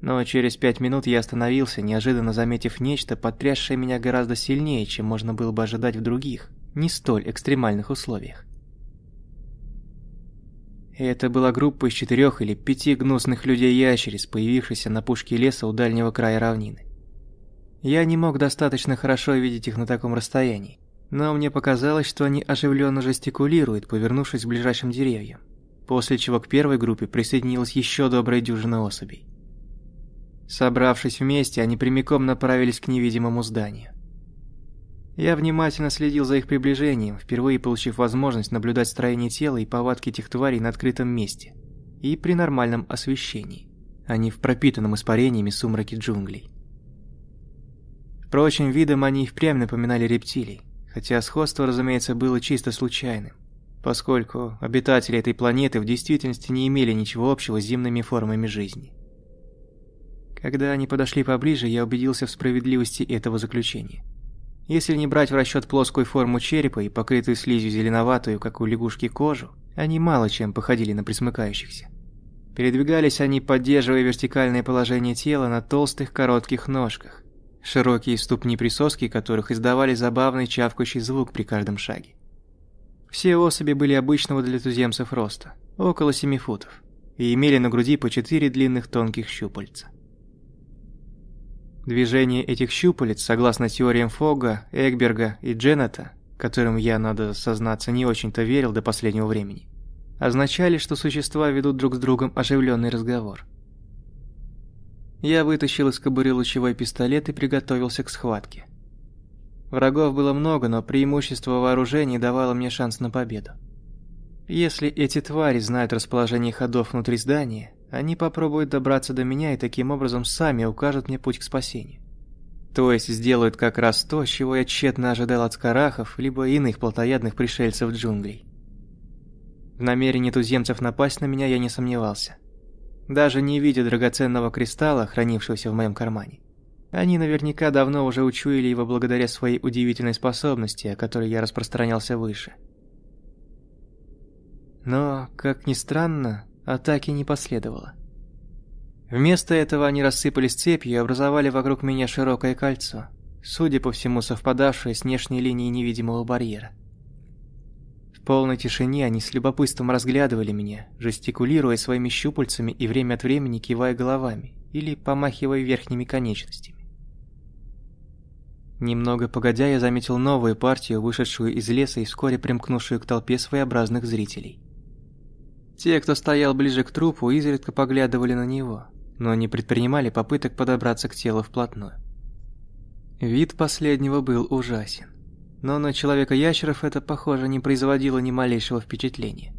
Но через пять минут я остановился, неожиданно заметив нечто, потрясшее меня гораздо сильнее, чем можно было бы ожидать в других, не столь экстремальных условиях. Это была группа из четырех или пяти гнусных людей-ящериц, появившихся на пушке леса у дальнего края равнины. Я не мог достаточно хорошо видеть их на таком расстоянии, но мне показалось, что они оживленно жестикулируют, повернувшись к ближайшим деревьям, после чего к первой группе присоединилась еще добрая дюжина особей. Собравшись вместе, они прямиком направились к невидимому зданию. Я внимательно следил за их приближением, впервые получив возможность наблюдать строение тела и повадки этих тварей на открытом месте и при нормальном освещении, а не в пропитанном испарениями сумраке джунглей. Впрочем, видом они и впрямь напоминали рептилий, хотя сходство, разумеется, было чисто случайным, поскольку обитатели этой планеты в действительности не имели ничего общего с земными формами жизни. Когда они подошли поближе, я убедился в справедливости этого заключения. Если не брать в расчет плоскую форму черепа и покрытую слизью зеленоватую, как у лягушки, кожу, они мало чем походили на присмыкающихся. Передвигались они, поддерживая вертикальное положение тела на толстых коротких ножках, широкие ступни присоски которых издавали забавный чавкающий звук при каждом шаге. Все особи были обычного для туземцев роста, около 7 футов, и имели на груди по четыре длинных тонких щупальца. Движение этих щупалец, согласно теориям Фога, Эгберга и Дженнета, которым я, надо сознаться, не очень-то верил до последнего времени, означали, что существа ведут друг с другом оживленный разговор. Я вытащил из кобуры лучевой пистолет и приготовился к схватке. Врагов было много, но преимущество вооружения давало мне шанс на победу. Если эти твари знают расположение ходов внутри здания, они попробуют добраться до меня и таким образом сами укажут мне путь к спасению. То есть сделают как раз то, чего я тщетно ожидал от скарахов, либо иных плотоядных пришельцев джунглей. В намерении туземцев напасть на меня я не сомневался даже не видя драгоценного кристалла, хранившегося в моем кармане. Они наверняка давно уже учуяли его благодаря своей удивительной способности, о которой я распространялся выше. Но, как ни странно, атаки не последовало. Вместо этого они рассыпались цепью и образовали вокруг меня широкое кольцо, судя по всему совпадавшее с внешней линией невидимого барьера полной тишине они с любопытством разглядывали меня, жестикулируя своими щупальцами и время от времени кивая головами или помахивая верхними конечностями. Немного погодя, я заметил новую партию, вышедшую из леса и вскоре примкнувшую к толпе своеобразных зрителей. Те, кто стоял ближе к трупу, изредка поглядывали на него, но не предпринимали попыток подобраться к телу вплотную. Вид последнего был ужасен но на человека-ящеров это, похоже, не производило ни малейшего впечатления.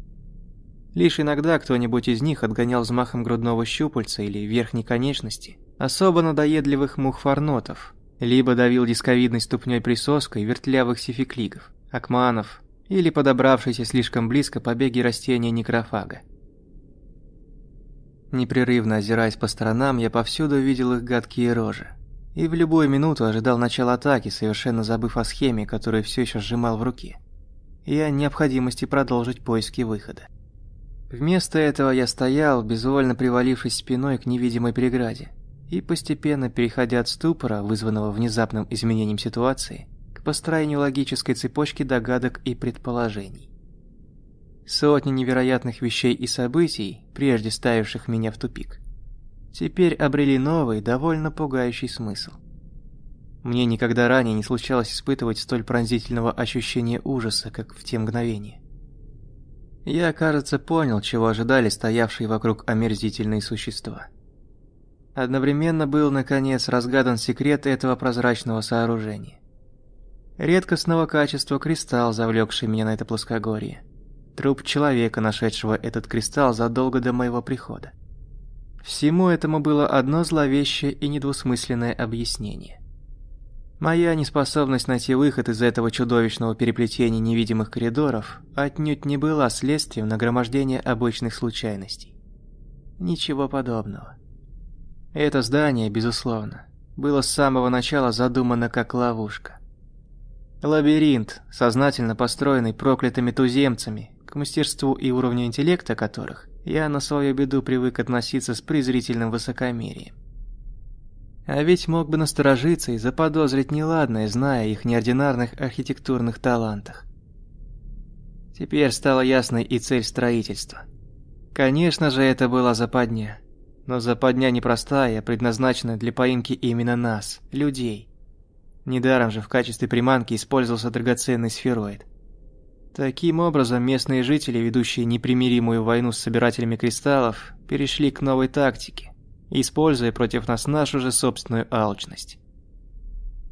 Лишь иногда кто-нибудь из них отгонял взмахом грудного щупальца или верхней конечности особо надоедливых мух-фарнотов, либо давил дисковидной ступней присоской вертлявых сификлигов, акманов или подобравшиеся слишком близко побеги растения некрофага. Непрерывно озираясь по сторонам, я повсюду видел их гадкие рожи и в любую минуту ожидал начала атаки, совершенно забыв о схеме, которую все еще сжимал в руке, и о необходимости продолжить поиски выхода. Вместо этого я стоял, безвольно привалившись спиной к невидимой преграде, и постепенно переходя от ступора, вызванного внезапным изменением ситуации, к построению логической цепочки догадок и предположений. Сотни невероятных вещей и событий, прежде ставивших меня в тупик – теперь обрели новый, довольно пугающий смысл. Мне никогда ранее не случалось испытывать столь пронзительного ощущения ужаса, как в те мгновения. Я, кажется, понял, чего ожидали стоявшие вокруг омерзительные существа. Одновременно был, наконец, разгадан секрет этого прозрачного сооружения. Редкостного качества кристалл, завлекший меня на это плоскогорье. Труп человека, нашедшего этот кристалл задолго до моего прихода. Всему этому было одно зловещее и недвусмысленное объяснение. Моя неспособность найти выход из этого чудовищного переплетения невидимых коридоров отнюдь не была следствием нагромождения обычных случайностей. Ничего подобного. Это здание, безусловно, было с самого начала задумано как ловушка. Лабиринт, сознательно построенный проклятыми туземцами, к мастерству и уровню интеллекта которых я на свою беду привык относиться с презрительным высокомерием. А ведь мог бы насторожиться и заподозрить неладное, зная их неординарных архитектурных талантах. Теперь стала ясной и цель строительства. Конечно же, это была западня. Но западня непростая, предназначенная для поимки именно нас, людей. Недаром же в качестве приманки использовался драгоценный сфероид. Таким образом, местные жители, ведущие непримиримую войну с собирателями кристаллов, перешли к новой тактике используя против нас нашу же собственную алчность.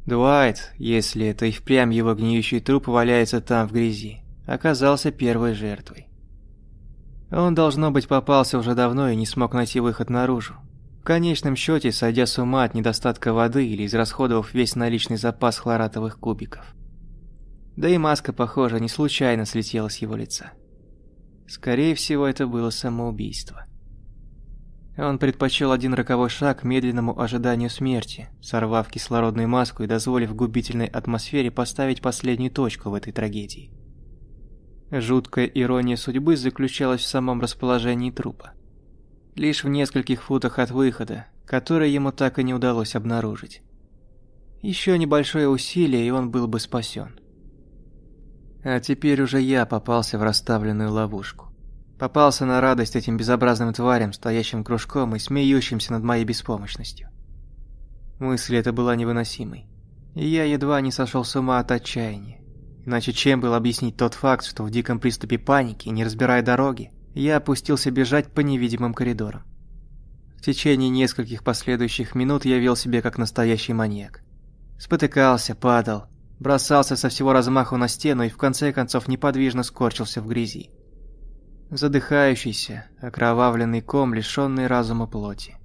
Дуайт, если это и впрямь его гниющий труп валяется там в грязи, оказался первой жертвой. Он, должно быть, попался уже давно и не смог найти выход наружу. В конечном счете, сойдя с ума от недостатка воды или израсходовав весь наличный запас хлоратовых кубиков. Да и маска, похоже, не случайно слетела с его лица. Скорее всего, это было самоубийство. Он предпочел один роковой шаг медленному ожиданию смерти, сорвав кислородную маску и дозволив губительной атмосфере поставить последнюю точку в этой трагедии. Жуткая ирония судьбы заключалась в самом расположении трупа. Лишь в нескольких футах от выхода, который ему так и не удалось обнаружить. Еще небольшое усилие, и он был бы спасен. А теперь уже я попался в расставленную ловушку. Попался на радость этим безобразным тварям, стоящим кружком и смеющимся над моей беспомощностью. Мысль эта была невыносимой. И я едва не сошел с ума от отчаяния. Иначе чем был объяснить тот факт, что в диком приступе паники, не разбирая дороги, я опустился бежать по невидимым коридорам. В течение нескольких последующих минут я вел себя как настоящий маньяк. Спотыкался, падал, бросался со всего размаху на стену и в конце концов неподвижно скорчился в грязи задыхающийся, окровавленный ком, лишённый разума плоти.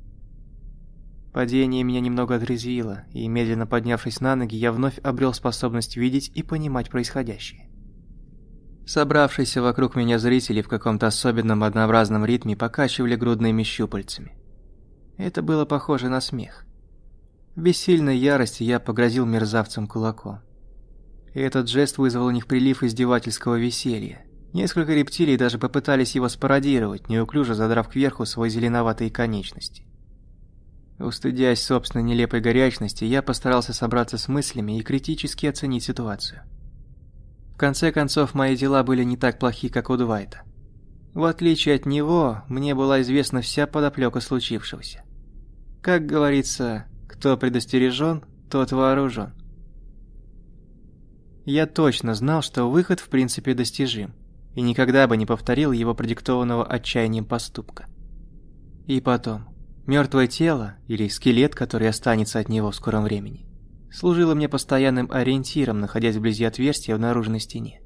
Падение меня немного отрезвило, и медленно поднявшись на ноги, я вновь обрел способность видеть и понимать происходящее. Собравшиеся вокруг меня зрители в каком-то особенном однообразном ритме покачивали грудными щупальцами. Это было похоже на смех. В бессильной ярости я погрозил мерзавцам кулаком. И этот жест вызвал у них прилив издевательского веселья, Несколько рептилий даже попытались его спародировать, неуклюже задрав кверху свои зеленоватые конечности. Устыдясь собственной нелепой горячности, я постарался собраться с мыслями и критически оценить ситуацию. В конце концов, мои дела были не так плохи, как у Двайта. В отличие от него, мне была известна вся подоплека случившегося. Как говорится, кто предостережен, тот вооружен. Я точно знал, что выход в принципе достижим и никогда бы не повторил его продиктованного отчаянием поступка. И потом, мертвое тело, или скелет, который останется от него в скором времени, служило мне постоянным ориентиром, находясь вблизи отверстия в наружной стене.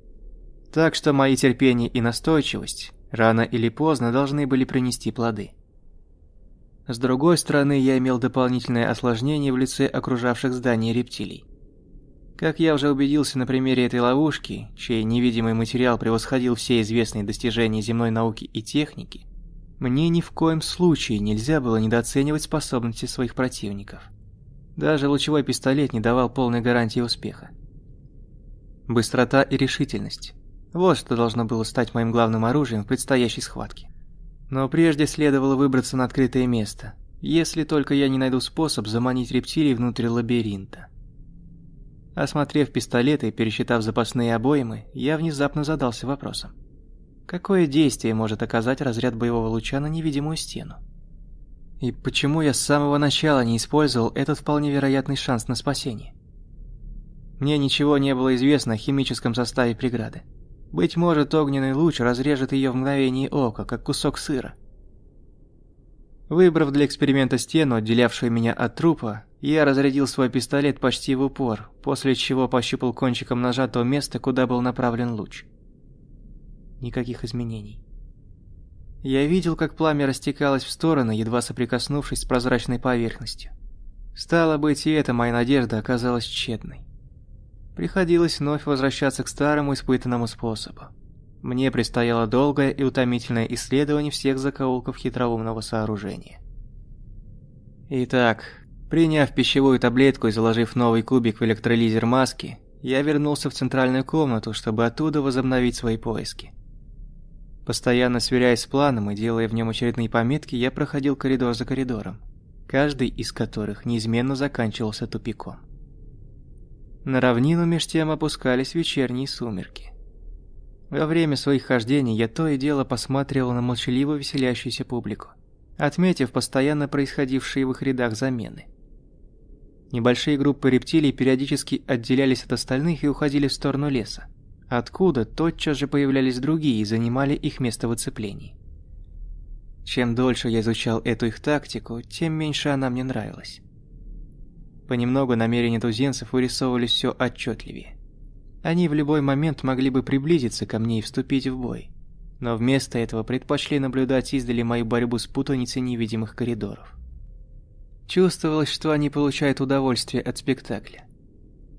Так что мои терпение и настойчивость рано или поздно должны были принести плоды. С другой стороны, я имел дополнительное осложнение в лице окружавших здание рептилий. Как я уже убедился на примере этой ловушки, чей невидимый материал превосходил все известные достижения земной науки и техники, мне ни в коем случае нельзя было недооценивать способности своих противников. Даже лучевой пистолет не давал полной гарантии успеха. Быстрота и решительность. Вот что должно было стать моим главным оружием в предстоящей схватке. Но прежде следовало выбраться на открытое место, если только я не найду способ заманить рептилий внутрь лабиринта. Осмотрев пистолеты и пересчитав запасные обоймы, я внезапно задался вопросом. Какое действие может оказать разряд боевого луча на невидимую стену? И почему я с самого начала не использовал этот вполне вероятный шанс на спасение? Мне ничего не было известно о химическом составе преграды. Быть может, огненный луч разрежет ее в мгновение ока, как кусок сыра. Выбрав для эксперимента стену, отделявшую меня от трупа, я разрядил свой пистолет почти в упор, после чего пощупал кончиком ножа то место, куда был направлен луч. Никаких изменений. Я видел, как пламя растекалось в стороны, едва соприкоснувшись с прозрачной поверхностью. Стало быть, и эта моя надежда оказалась тщетной. Приходилось вновь возвращаться к старому испытанному способу. Мне предстояло долгое и утомительное исследование всех закоулков хитроумного сооружения. Итак, приняв пищевую таблетку и заложив новый кубик в электролизер маски, я вернулся в центральную комнату, чтобы оттуда возобновить свои поиски. Постоянно сверяясь с планом и делая в нем очередные пометки, я проходил коридор за коридором, каждый из которых неизменно заканчивался тупиком. На равнину меж тем опускались вечерние сумерки. Во время своих хождений я то и дело посматривал на молчаливо веселящуюся публику, отметив постоянно происходившие в их рядах замены. Небольшие группы рептилий периодически отделялись от остальных и уходили в сторону леса, откуда тотчас же появлялись другие и занимали их место в оцеплении. Чем дольше я изучал эту их тактику, тем меньше она мне нравилась. Понемногу намерения туземцев вырисовывались все отчетливее. Они в любой момент могли бы приблизиться ко мне и вступить в бой. Но вместо этого предпочли наблюдать издали мою борьбу с путаницей невидимых коридоров. Чувствовалось, что они получают удовольствие от спектакля.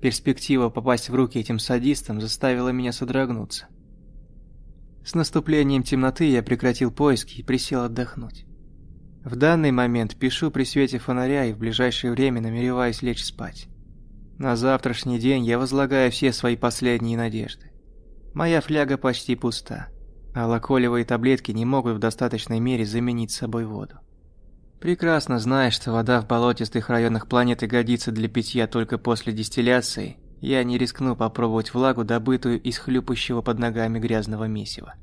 Перспектива попасть в руки этим садистам заставила меня содрогнуться. С наступлением темноты я прекратил поиски и присел отдохнуть. В данный момент пишу при свете фонаря и в ближайшее время намереваюсь лечь спать. На завтрашний день я возлагаю все свои последние надежды. Моя фляга почти пуста, а лаколевые таблетки не могут в достаточной мере заменить собой воду. Прекрасно зная, что вода в болотистых районах планеты годится для питья только после дистилляции, я не рискну попробовать влагу, добытую из хлюпающего под ногами грязного месива.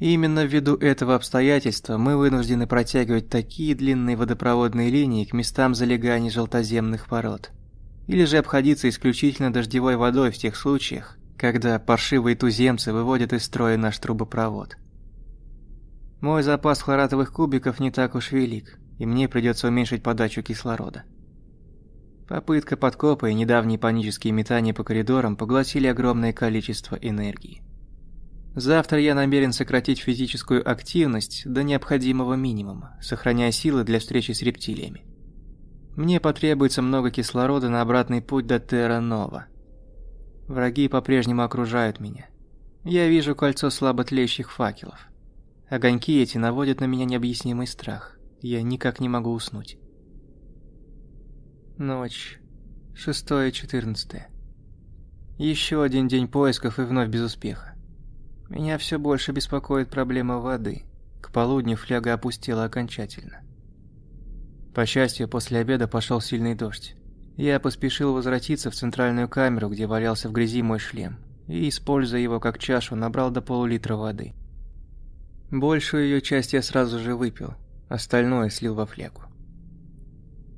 именно ввиду этого обстоятельства мы вынуждены протягивать такие длинные водопроводные линии к местам залегания желтоземных пород – или же обходиться исключительно дождевой водой в тех случаях, когда паршивые туземцы выводят из строя наш трубопровод. Мой запас хлоратовых кубиков не так уж велик, и мне придется уменьшить подачу кислорода. Попытка подкопа и недавние панические метания по коридорам поглотили огромное количество энергии. Завтра я намерен сократить физическую активность до необходимого минимума, сохраняя силы для встречи с рептилиями. Мне потребуется много кислорода на обратный путь до Терра-Нова. Враги по-прежнему окружают меня. Я вижу кольцо слабо тлеющих факелов. Огоньки эти наводят на меня необъяснимый страх. Я никак не могу уснуть. Ночь. Шестое, четырнадцатое. Еще один день поисков и вновь без успеха. Меня все больше беспокоит проблема воды. К полудню фляга опустела окончательно. По счастью, после обеда пошел сильный дождь. Я поспешил возвратиться в центральную камеру, где валялся в грязи мой шлем, и, используя его как чашу, набрал до полулитра воды. Большую ее часть я сразу же выпил, остальное слил во флягу.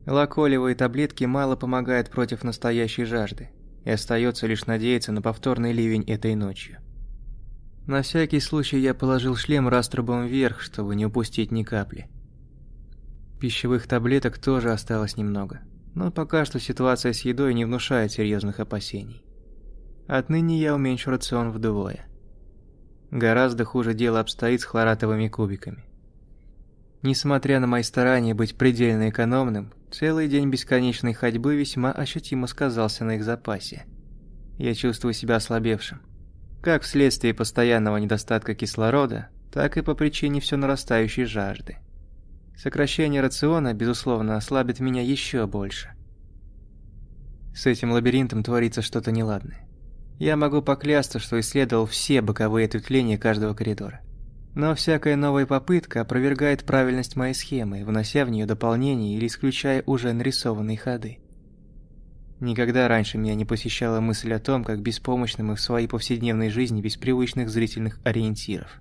Лаколевые таблетки мало помогают против настоящей жажды, и остается лишь надеяться на повторный ливень этой ночью. На всякий случай я положил шлем раструбом вверх, чтобы не упустить ни капли. Пищевых таблеток тоже осталось немного, но пока что ситуация с едой не внушает серьезных опасений. Отныне я уменьшу рацион вдвое. Гораздо хуже дело обстоит с хлоратовыми кубиками. Несмотря на мои старания быть предельно экономным, целый день бесконечной ходьбы весьма ощутимо сказался на их запасе. Я чувствую себя ослабевшим. Как вследствие постоянного недостатка кислорода, так и по причине все нарастающей жажды. Сокращение рациона, безусловно, ослабит меня еще больше. С этим лабиринтом творится что-то неладное. Я могу поклясться, что исследовал все боковые ответвления каждого коридора. Но всякая новая попытка опровергает правильность моей схемы, внося в нее дополнения или исключая уже нарисованные ходы. Никогда раньше меня не посещала мысль о том, как беспомощны мы в своей повседневной жизни без привычных зрительных ориентиров.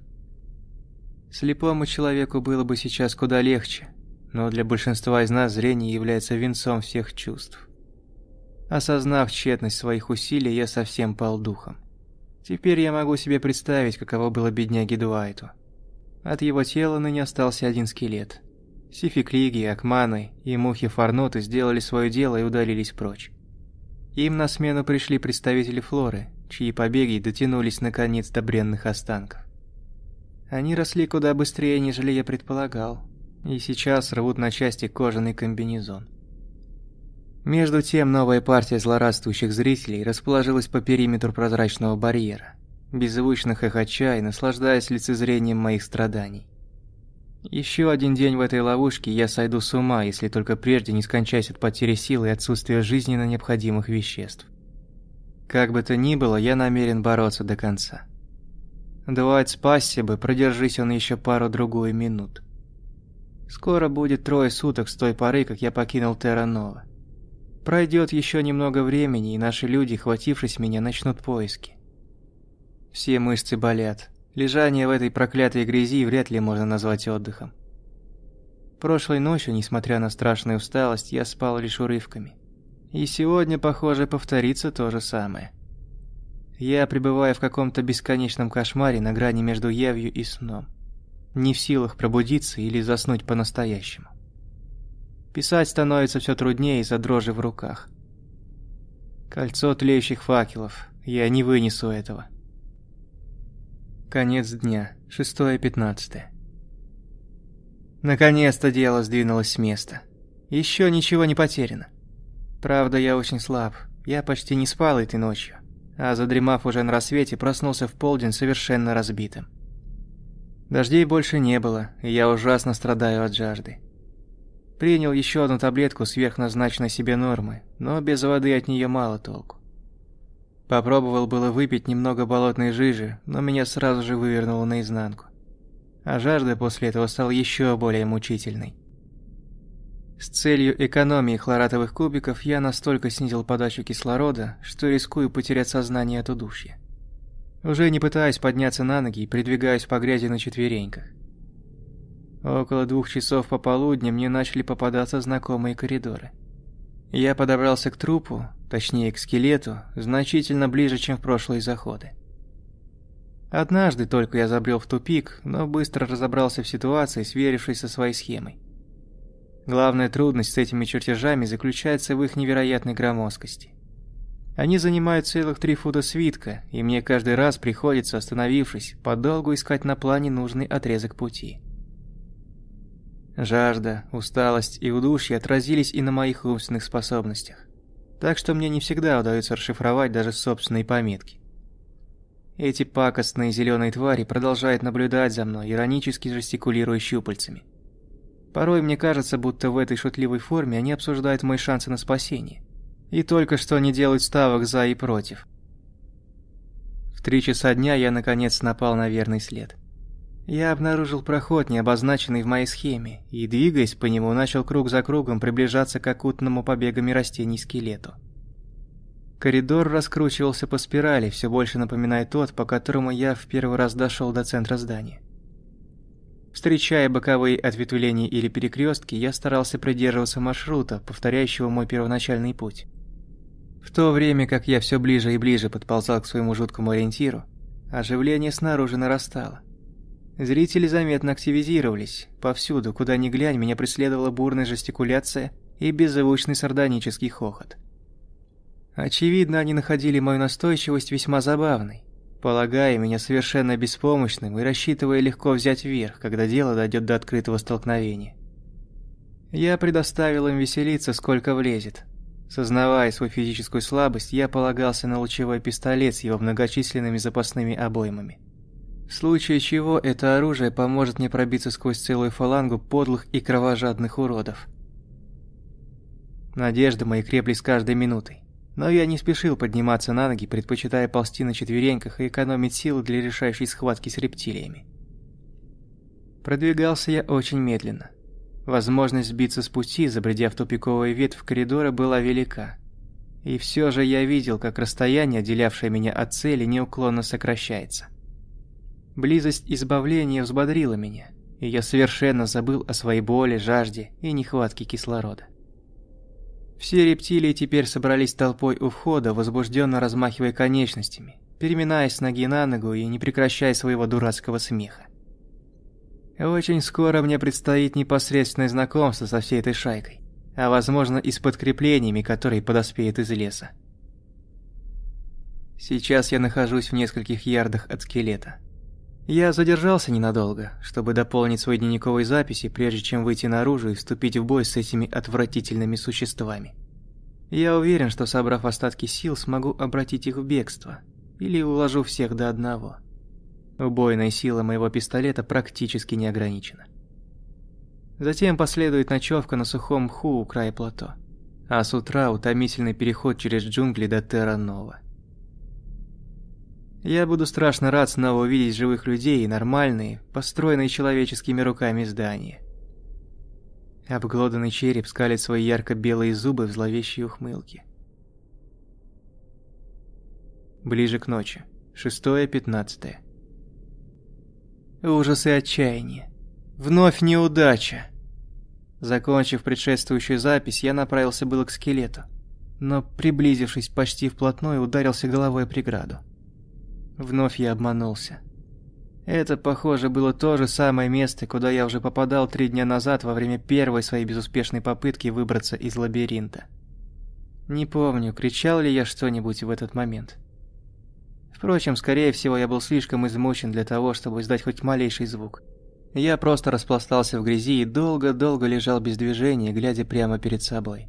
Слепому человеку было бы сейчас куда легче, но для большинства из нас зрение является венцом всех чувств. Осознав тщетность своих усилий, я совсем пал духом. Теперь я могу себе представить, каково было бедняге Дуайту. От его тела ныне остался один скелет. Сификлиги, Акманы и мухи Фарноты сделали свое дело и удалились прочь. Им на смену пришли представители флоры, чьи побеги дотянулись наконец до бренных останков. Они росли куда быстрее, нежели я предполагал, и сейчас рвут на части кожаный комбинезон. Между тем, новая партия злорадствующих зрителей расположилась по периметру прозрачного барьера, беззвучно хохоча и наслаждаясь лицезрением моих страданий. Еще один день в этой ловушке, я сойду с ума, если только прежде не скончаюсь от потери силы и отсутствия жизненно необходимых веществ. Как бы то ни было, я намерен бороться до конца. Дуайт спасся бы, продержись он еще пару-другую минут. Скоро будет трое суток с той поры, как я покинул Терра-Нова. Пройдет еще немного времени, и наши люди, хватившись меня, начнут поиски. Все мышцы болят. Лежание в этой проклятой грязи вряд ли можно назвать отдыхом. Прошлой ночью, несмотря на страшную усталость, я спал лишь урывками. И сегодня, похоже, повторится то же самое. Я пребываю в каком-то бесконечном кошмаре на грани между явью и сном. Не в силах пробудиться или заснуть по-настоящему. Писать становится все труднее из-за дрожи в руках. Кольцо тлеющих факелов. Я не вынесу этого. Конец дня. 6.15. Наконец-то дело сдвинулось с места. Еще ничего не потеряно. Правда, я очень слаб. Я почти не спал этой ночью. А задремав уже на рассвете, проснулся в полдень совершенно разбитым. Дождей больше не было, и я ужасно страдаю от жажды. Принял еще одну таблетку сверхназначенной себе нормы, но без воды от нее мало толку. Попробовал было выпить немного болотной жижи, но меня сразу же вывернуло наизнанку. А жажда после этого стала еще более мучительной. С целью экономии хлоратовых кубиков я настолько снизил подачу кислорода, что рискую потерять сознание от удушья. Уже не пытаясь подняться на ноги и придвигаюсь по грязи на четвереньках. Около двух часов пополудни мне начали попадаться знакомые коридоры. Я подобрался к трупу, точнее к скелету, значительно ближе, чем в прошлые заходы. Однажды только я забрел в тупик, но быстро разобрался в ситуации, сверившись со своей схемой. Главная трудность с этими чертежами заключается в их невероятной громоздкости. Они занимают целых три фута свитка, и мне каждый раз приходится, остановившись, подолгу искать на плане нужный отрезок пути. Жажда, усталость и удушье отразились и на моих умственных способностях. Так что мне не всегда удается расшифровать даже собственные пометки. Эти пакостные зеленые твари продолжают наблюдать за мной, иронически жестикулируя щупальцами. Порой мне кажется, будто в этой шутливой форме они обсуждают мои шансы на спасение. И только что они делают ставок за и против. В три часа дня я наконец напал на верный след. Я обнаружил проход, не обозначенный в моей схеме, и, двигаясь по нему, начал круг за кругом приближаться к окутанному побегами растений скелету. Коридор раскручивался по спирали, все больше напоминая тот, по которому я в первый раз дошел до центра здания. Встречая боковые ответвления или перекрестки, я старался придерживаться маршрута, повторяющего мой первоначальный путь. В то время как я все ближе и ближе подползал к своему жуткому ориентиру, оживление снаружи нарастало. Зрители заметно активизировались. Повсюду, куда ни глянь, меня преследовала бурная жестикуляция и беззвучный сардонический хохот. Очевидно, они находили мою настойчивость весьма забавной, полагая меня совершенно беспомощным и рассчитывая легко взять верх, когда дело дойдет до открытого столкновения. Я предоставил им веселиться, сколько влезет. Сознавая свою физическую слабость, я полагался на лучевой пистолет с его многочисленными запасными обоймами. В случае чего это оружие поможет мне пробиться сквозь целую фалангу подлых и кровожадных уродов. Надежды мои крепли с каждой минутой. Но я не спешил подниматься на ноги, предпочитая ползти на четвереньках и экономить силы для решающей схватки с рептилиями. Продвигался я очень медленно. Возможность сбиться с пути, забредя в тупиковую ветвь коридора, была велика. И все же я видел, как расстояние, отделявшее меня от цели, неуклонно сокращается. Близость избавления взбодрила меня, и я совершенно забыл о своей боли, жажде и нехватке кислорода. Все рептилии теперь собрались толпой у входа, возбужденно размахивая конечностями, переминаясь с ноги на ногу и не прекращая своего дурацкого смеха. Очень скоро мне предстоит непосредственное знакомство со всей этой шайкой, а возможно и с подкреплениями, которые подоспеют из леса. Сейчас я нахожусь в нескольких ярдах от скелета. Я задержался ненадолго, чтобы дополнить свои дневниковые записи, прежде чем выйти наружу и вступить в бой с этими отвратительными существами. Я уверен, что собрав остатки сил, смогу обратить их в бегство. Или уложу всех до одного. Убойная сила моего пистолета практически не ограничена. Затем последует ночевка на сухом мху у края плато. А с утра утомительный переход через джунгли до Терра-Нова. Я буду страшно рад снова увидеть живых людей и нормальные, построенные человеческими руками здания. Обглоданный череп скалит свои ярко-белые зубы в зловещей ухмылке. Ближе к ночи. Шестое пятнадцатое. Ужас и отчаяние. Вновь неудача. Закончив предшествующую запись, я направился было к скелету, но, приблизившись почти вплотную, ударился головой о преграду. Вновь я обманулся. Это, похоже, было то же самое место, куда я уже попадал три дня назад во время первой своей безуспешной попытки выбраться из лабиринта. Не помню, кричал ли я что-нибудь в этот момент. Впрочем, скорее всего, я был слишком измучен для того, чтобы издать хоть малейший звук. Я просто распластался в грязи и долго-долго лежал без движения, глядя прямо перед собой.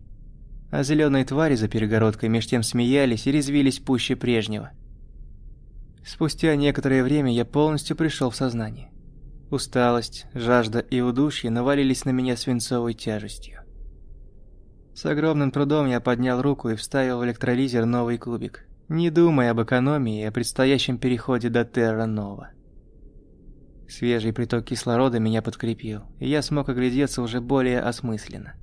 А зеленые твари за перегородкой меж тем смеялись и резвились пуще прежнего – Спустя некоторое время я полностью пришел в сознание. Усталость, жажда и удушье навалились на меня свинцовой тяжестью. С огромным трудом я поднял руку и вставил в электролизер новый кубик, не думая об экономии и о предстоящем переходе до Терра Нова. Свежий приток кислорода меня подкрепил, и я смог оглядеться уже более осмысленно.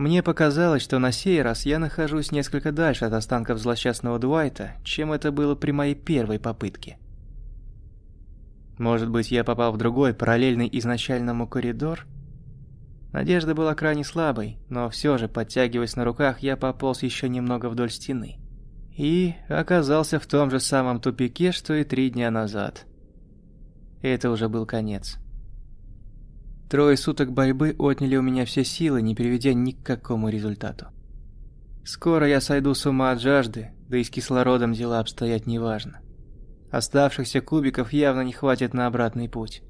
Мне показалось, что на сей раз я нахожусь несколько дальше от останков злосчастного Дуайта, чем это было при моей первой попытке. Может быть, я попал в другой, параллельный изначальному коридор? Надежда была крайне слабой, но все же, подтягиваясь на руках, я пополз еще немного вдоль стены. И оказался в том же самом тупике, что и три дня назад. Это уже был конец. Трое суток борьбы отняли у меня все силы, не приведя ни к какому результату. Скоро я сойду с ума от жажды, да и с кислородом дела обстоят неважно. Оставшихся кубиков явно не хватит на обратный путь.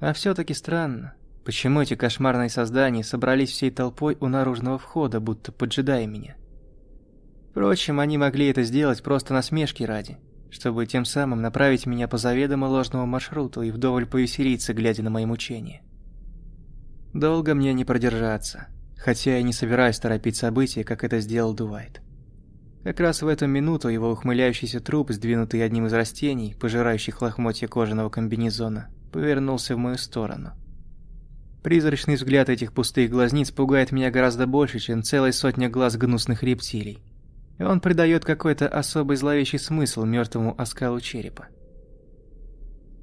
А все-таки странно, почему эти кошмарные создания собрались всей толпой у наружного входа, будто поджидая меня. Впрочем, они могли это сделать просто насмешки ради, чтобы тем самым направить меня по заведомо ложному маршруту и вдоволь повеселиться, глядя на мои мучения. Долго мне не продержаться, хотя я не собираюсь торопить события, как это сделал Дуайт. Как раз в эту минуту его ухмыляющийся труп, сдвинутый одним из растений, пожирающих лохмотья кожаного комбинезона, повернулся в мою сторону. Призрачный взгляд этих пустых глазниц пугает меня гораздо больше, чем целая сотня глаз гнусных рептилий. И он придает какой-то особый зловещий смысл мертвому оскалу черепа.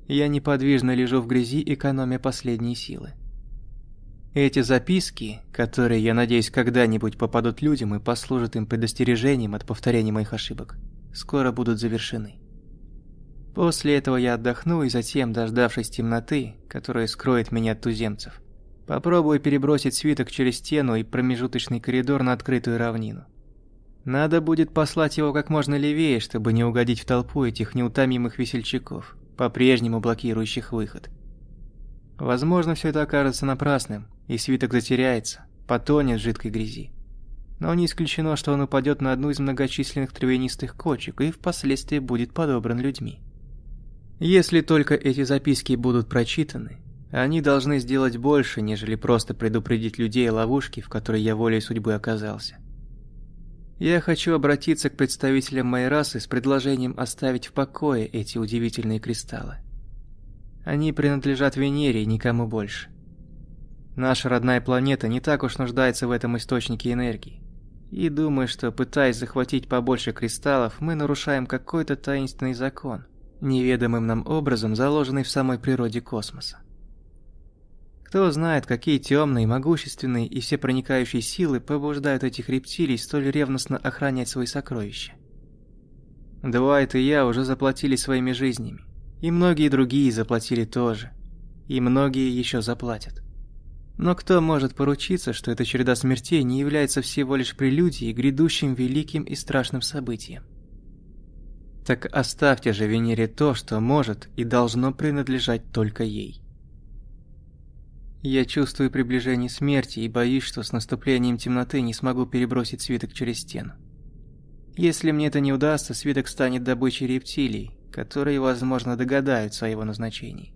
Я неподвижно лежу в грязи, экономя последние силы. Эти записки, которые, я надеюсь, когда-нибудь попадут людям и послужат им предостережением от повторения моих ошибок, скоро будут завершены. После этого я отдохну и затем, дождавшись темноты, которая скроет меня от туземцев, попробую перебросить свиток через стену и промежуточный коридор на открытую равнину. Надо будет послать его как можно левее, чтобы не угодить в толпу этих неутомимых весельчаков, по-прежнему блокирующих выход. Возможно, все это окажется напрасным, и свиток затеряется, потонет в жидкой грязи. Но не исключено, что он упадет на одну из многочисленных травянистых кочек и впоследствии будет подобран людьми. Если только эти записки будут прочитаны, они должны сделать больше, нежели просто предупредить людей о ловушке, в которой я волей судьбы оказался. Я хочу обратиться к представителям моей расы с предложением оставить в покое эти удивительные кристаллы. Они принадлежат Венере и никому больше. Наша родная планета не так уж нуждается в этом источнике энергии. И думаю, что пытаясь захватить побольше кристаллов, мы нарушаем какой-то таинственный закон, неведомым нам образом заложенный в самой природе космоса. Кто знает, какие темные, могущественные и всепроникающие силы побуждают этих рептилий столь ревностно охранять свои сокровища. Дуайт и я уже заплатили своими жизнями. И многие другие заплатили тоже. И многие еще заплатят. Но кто может поручиться, что эта череда смертей не является всего лишь прелюдией грядущим великим и страшным событием? Так оставьте же Венере то, что может и должно принадлежать только ей. Я чувствую приближение смерти и боюсь, что с наступлением темноты не смогу перебросить свиток через стену. Если мне это не удастся, свиток станет добычей рептилий, которые, возможно, догадаются о его назначении.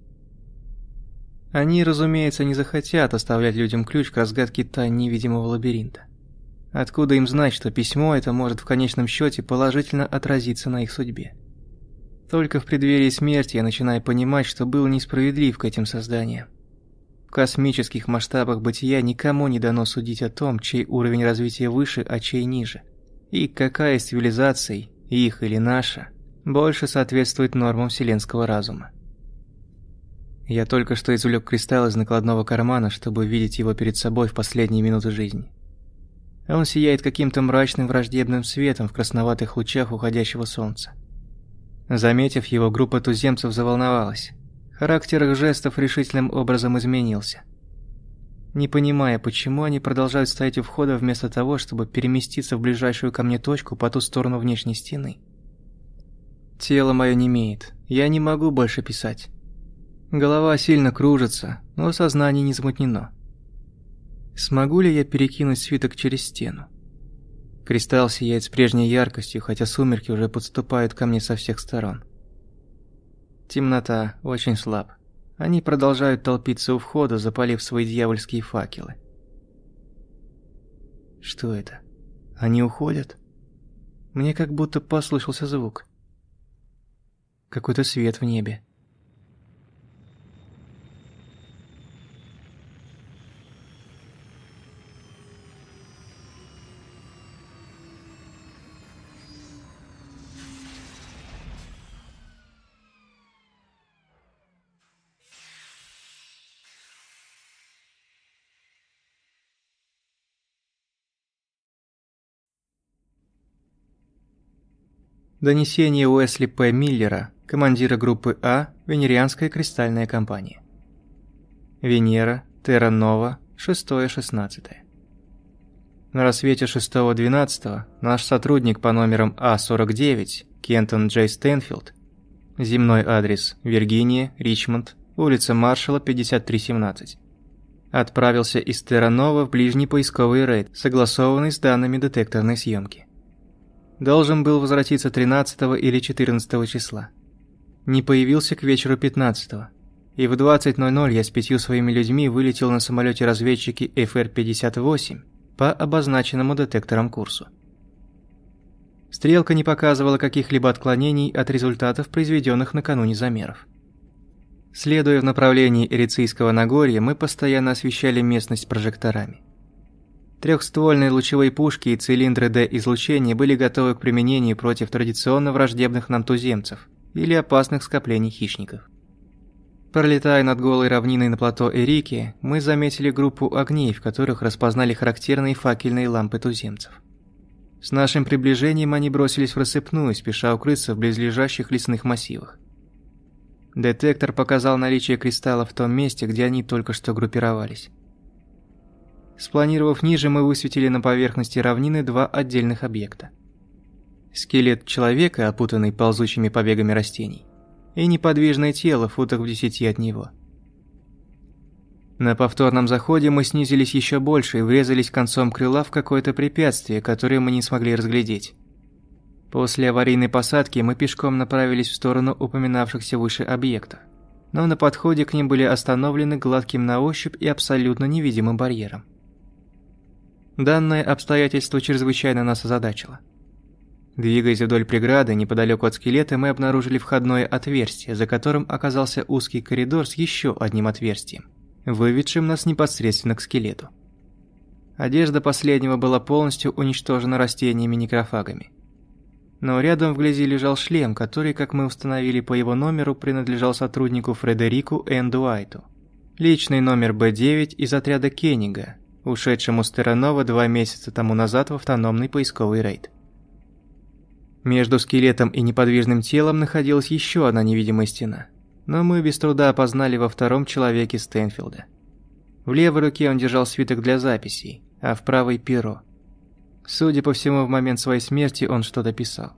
Они, разумеется, не захотят оставлять людям ключ к разгадке тайн невидимого лабиринта. Откуда им знать, что письмо это может в конечном счете положительно отразиться на их судьбе? Только в преддверии смерти я начинаю понимать, что был несправедлив к этим созданиям. В космических масштабах бытия никому не дано судить о том, чей уровень развития выше, а чей ниже. И какая из цивилизаций, их или наша, больше соответствует нормам вселенского разума. Я только что извлек кристалл из накладного кармана, чтобы видеть его перед собой в последние минуты жизни. Он сияет каким-то мрачным враждебным светом в красноватых лучах уходящего солнца. Заметив его, группа туземцев заволновалась. Характер их жестов решительным образом изменился. Не понимая, почему они продолжают стоять у входа вместо того, чтобы переместиться в ближайшую ко мне точку по ту сторону внешней стены. Тело мое не имеет, я не могу больше писать. Голова сильно кружится, но сознание не замутнено. Смогу ли я перекинуть свиток через стену? Кристалл сияет с прежней яркостью, хотя сумерки уже подступают ко мне со всех сторон. Темнота очень слаб. Они продолжают толпиться у входа, запалив свои дьявольские факелы. Что это? Они уходят? Мне как будто послышался звук. Какой-то свет в небе. Донесение Уэсли П. Миллера, командира группы А, Венерианская кристальная компания. Венера, Терра Нова, 6-16. На рассвете 6-12 наш сотрудник по номерам А49, Кентон Джей Стэнфилд, земной адрес Виргиния, Ричмонд, улица Маршалла, 5317, отправился из Терранова в ближний поисковый рейд, согласованный с данными детекторной съемки должен был возвратиться 13 или 14 числа. Не появился к вечеру 15 -го. И в 20.00 я с пятью своими людьми вылетел на самолете разведчики ФР-58 по обозначенному детектором курсу. Стрелка не показывала каких-либо отклонений от результатов, произведенных накануне замеров. Следуя в направлении Эрицийского Нагорья, мы постоянно освещали местность прожекторами. Трехствольные лучевые пушки и цилиндры Д-излучения были готовы к применению против традиционно враждебных нам туземцев или опасных скоплений хищников. Пролетая над голой равниной на плато Эрики, мы заметили группу огней, в которых распознали характерные факельные лампы туземцев. С нашим приближением они бросились в рассыпную, спеша укрыться в близлежащих лесных массивах. Детектор показал наличие кристалла в том месте, где они только что группировались. Спланировав ниже, мы высветили на поверхности равнины два отдельных объекта. Скелет человека, опутанный ползучими побегами растений, и неподвижное тело в футах в десяти от него. На повторном заходе мы снизились еще больше и врезались концом крыла в какое-то препятствие, которое мы не смогли разглядеть. После аварийной посадки мы пешком направились в сторону упоминавшихся выше объектов, но на подходе к ним были остановлены гладким на ощупь и абсолютно невидимым барьером. Данное обстоятельство чрезвычайно нас озадачило. Двигаясь вдоль преграды, неподалеку от скелета, мы обнаружили входное отверстие, за которым оказался узкий коридор с еще одним отверстием, выведшим нас непосредственно к скелету. Одежда последнего была полностью уничтожена растениями-некрофагами. Но рядом вблизи лежал шлем, который, как мы установили по его номеру, принадлежал сотруднику Фредерику Эндуайту, Личный номер Б-9 из отряда Кеннига, ушедшему с Терранова два месяца тому назад в автономный поисковый рейд. Между скелетом и неподвижным телом находилась еще одна невидимая стена, но мы без труда опознали во втором человеке Стэнфилда. В левой руке он держал свиток для записей, а в правой – перо. Судя по всему, в момент своей смерти он что-то писал.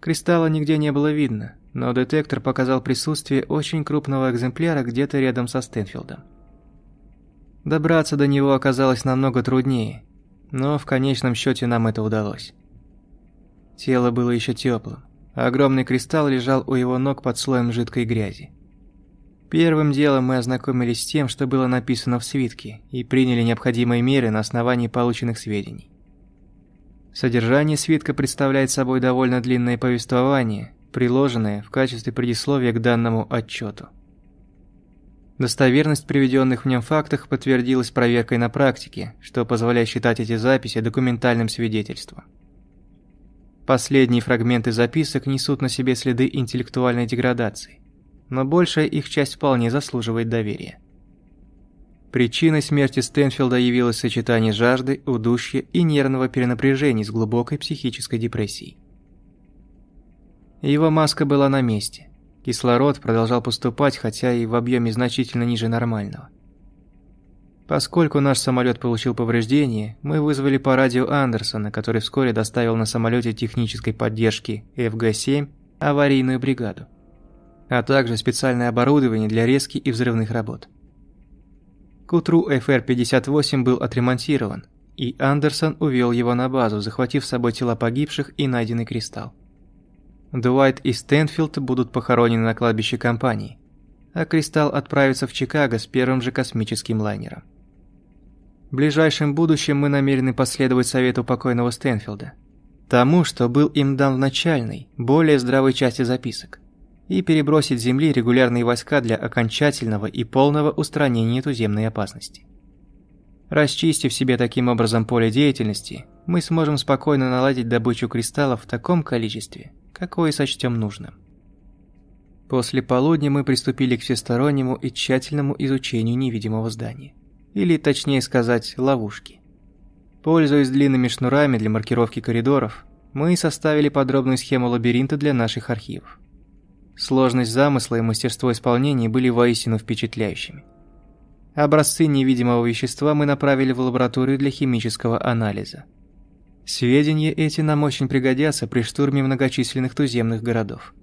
Кристалла нигде не было видно, но детектор показал присутствие очень крупного экземпляра где-то рядом со Стэнфилдом. Добраться до него оказалось намного труднее, но в конечном счете нам это удалось. Тело было еще теплым, а огромный кристалл лежал у его ног под слоем жидкой грязи. Первым делом мы ознакомились с тем, что было написано в свитке, и приняли необходимые меры на основании полученных сведений. Содержание свитка представляет собой довольно длинное повествование, приложенное в качестве предисловия к данному отчету. Достоверность приведенных в нем фактах подтвердилась проверкой на практике, что позволяет считать эти записи документальным свидетельством. Последние фрагменты записок несут на себе следы интеллектуальной деградации, но большая их часть вполне заслуживает доверия. Причиной смерти Стэнфилда явилось сочетание жажды, удушья и нервного перенапряжения с глубокой психической депрессией. Его маска была на месте, Кислород продолжал поступать, хотя и в объеме значительно ниже нормального. Поскольку наш самолет получил повреждения, мы вызвали по радио Андерсона, который вскоре доставил на самолете технической поддержки ФГ-7 аварийную бригаду, а также специальное оборудование для резки и взрывных работ. К утру ФР-58 был отремонтирован, и Андерсон увел его на базу, захватив с собой тела погибших и найденный кристалл. Дуайт и Стэнфилд будут похоронены на кладбище компании, а Кристалл отправится в Чикаго с первым же космическим лайнером. В ближайшем будущем мы намерены последовать совету покойного Стэнфилда, тому, что был им дан в начальной, более здравой части записок, и перебросить с Земли регулярные войска для окончательного и полного устранения туземной опасности. Расчистив себе таким образом поле деятельности, мы сможем спокойно наладить добычу кристаллов в таком количестве, какое сочтем нужным. После полудня мы приступили к всестороннему и тщательному изучению невидимого здания. Или, точнее сказать, ловушки. Пользуясь длинными шнурами для маркировки коридоров, мы составили подробную схему лабиринта для наших архивов. Сложность замысла и мастерство исполнения были воистину впечатляющими. Образцы невидимого вещества мы направили в лабораторию для химического анализа. Сведения эти нам очень пригодятся при штурме многочисленных туземных городов.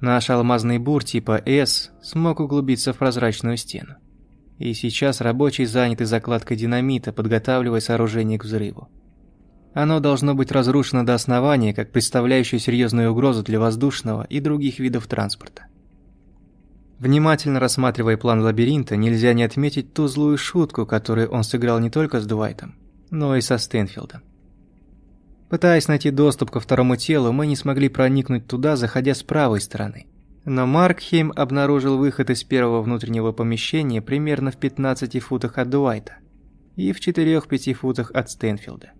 Наш алмазный бур типа С смог углубиться в прозрачную стену. И сейчас рабочие заняты закладкой динамита, подготавливая сооружение к взрыву. Оно должно быть разрушено до основания, как представляющее серьезную угрозу для воздушного и других видов транспорта. Внимательно рассматривая план лабиринта, нельзя не отметить ту злую шутку, которую он сыграл не только с Дуайтом, но и со Стэнфилдом. Пытаясь найти доступ ко второму телу, мы не смогли проникнуть туда, заходя с правой стороны. Но Маркхейм обнаружил выход из первого внутреннего помещения примерно в 15 футах от Дуайта и в 4-5 футах от Стэнфилда.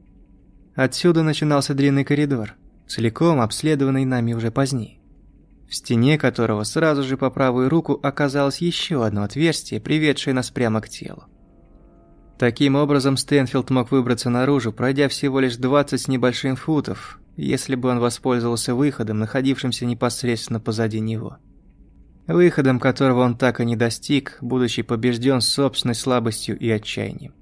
Отсюда начинался длинный коридор, целиком обследованный нами уже позднее, в стене которого сразу же по правую руку оказалось еще одно отверстие, приведшее нас прямо к телу. Таким образом, Стэнфилд мог выбраться наружу, пройдя всего лишь 20 с небольшим футов, если бы он воспользовался выходом, находившимся непосредственно позади него. Выходом, которого он так и не достиг, будучи побежден собственной слабостью и отчаянием.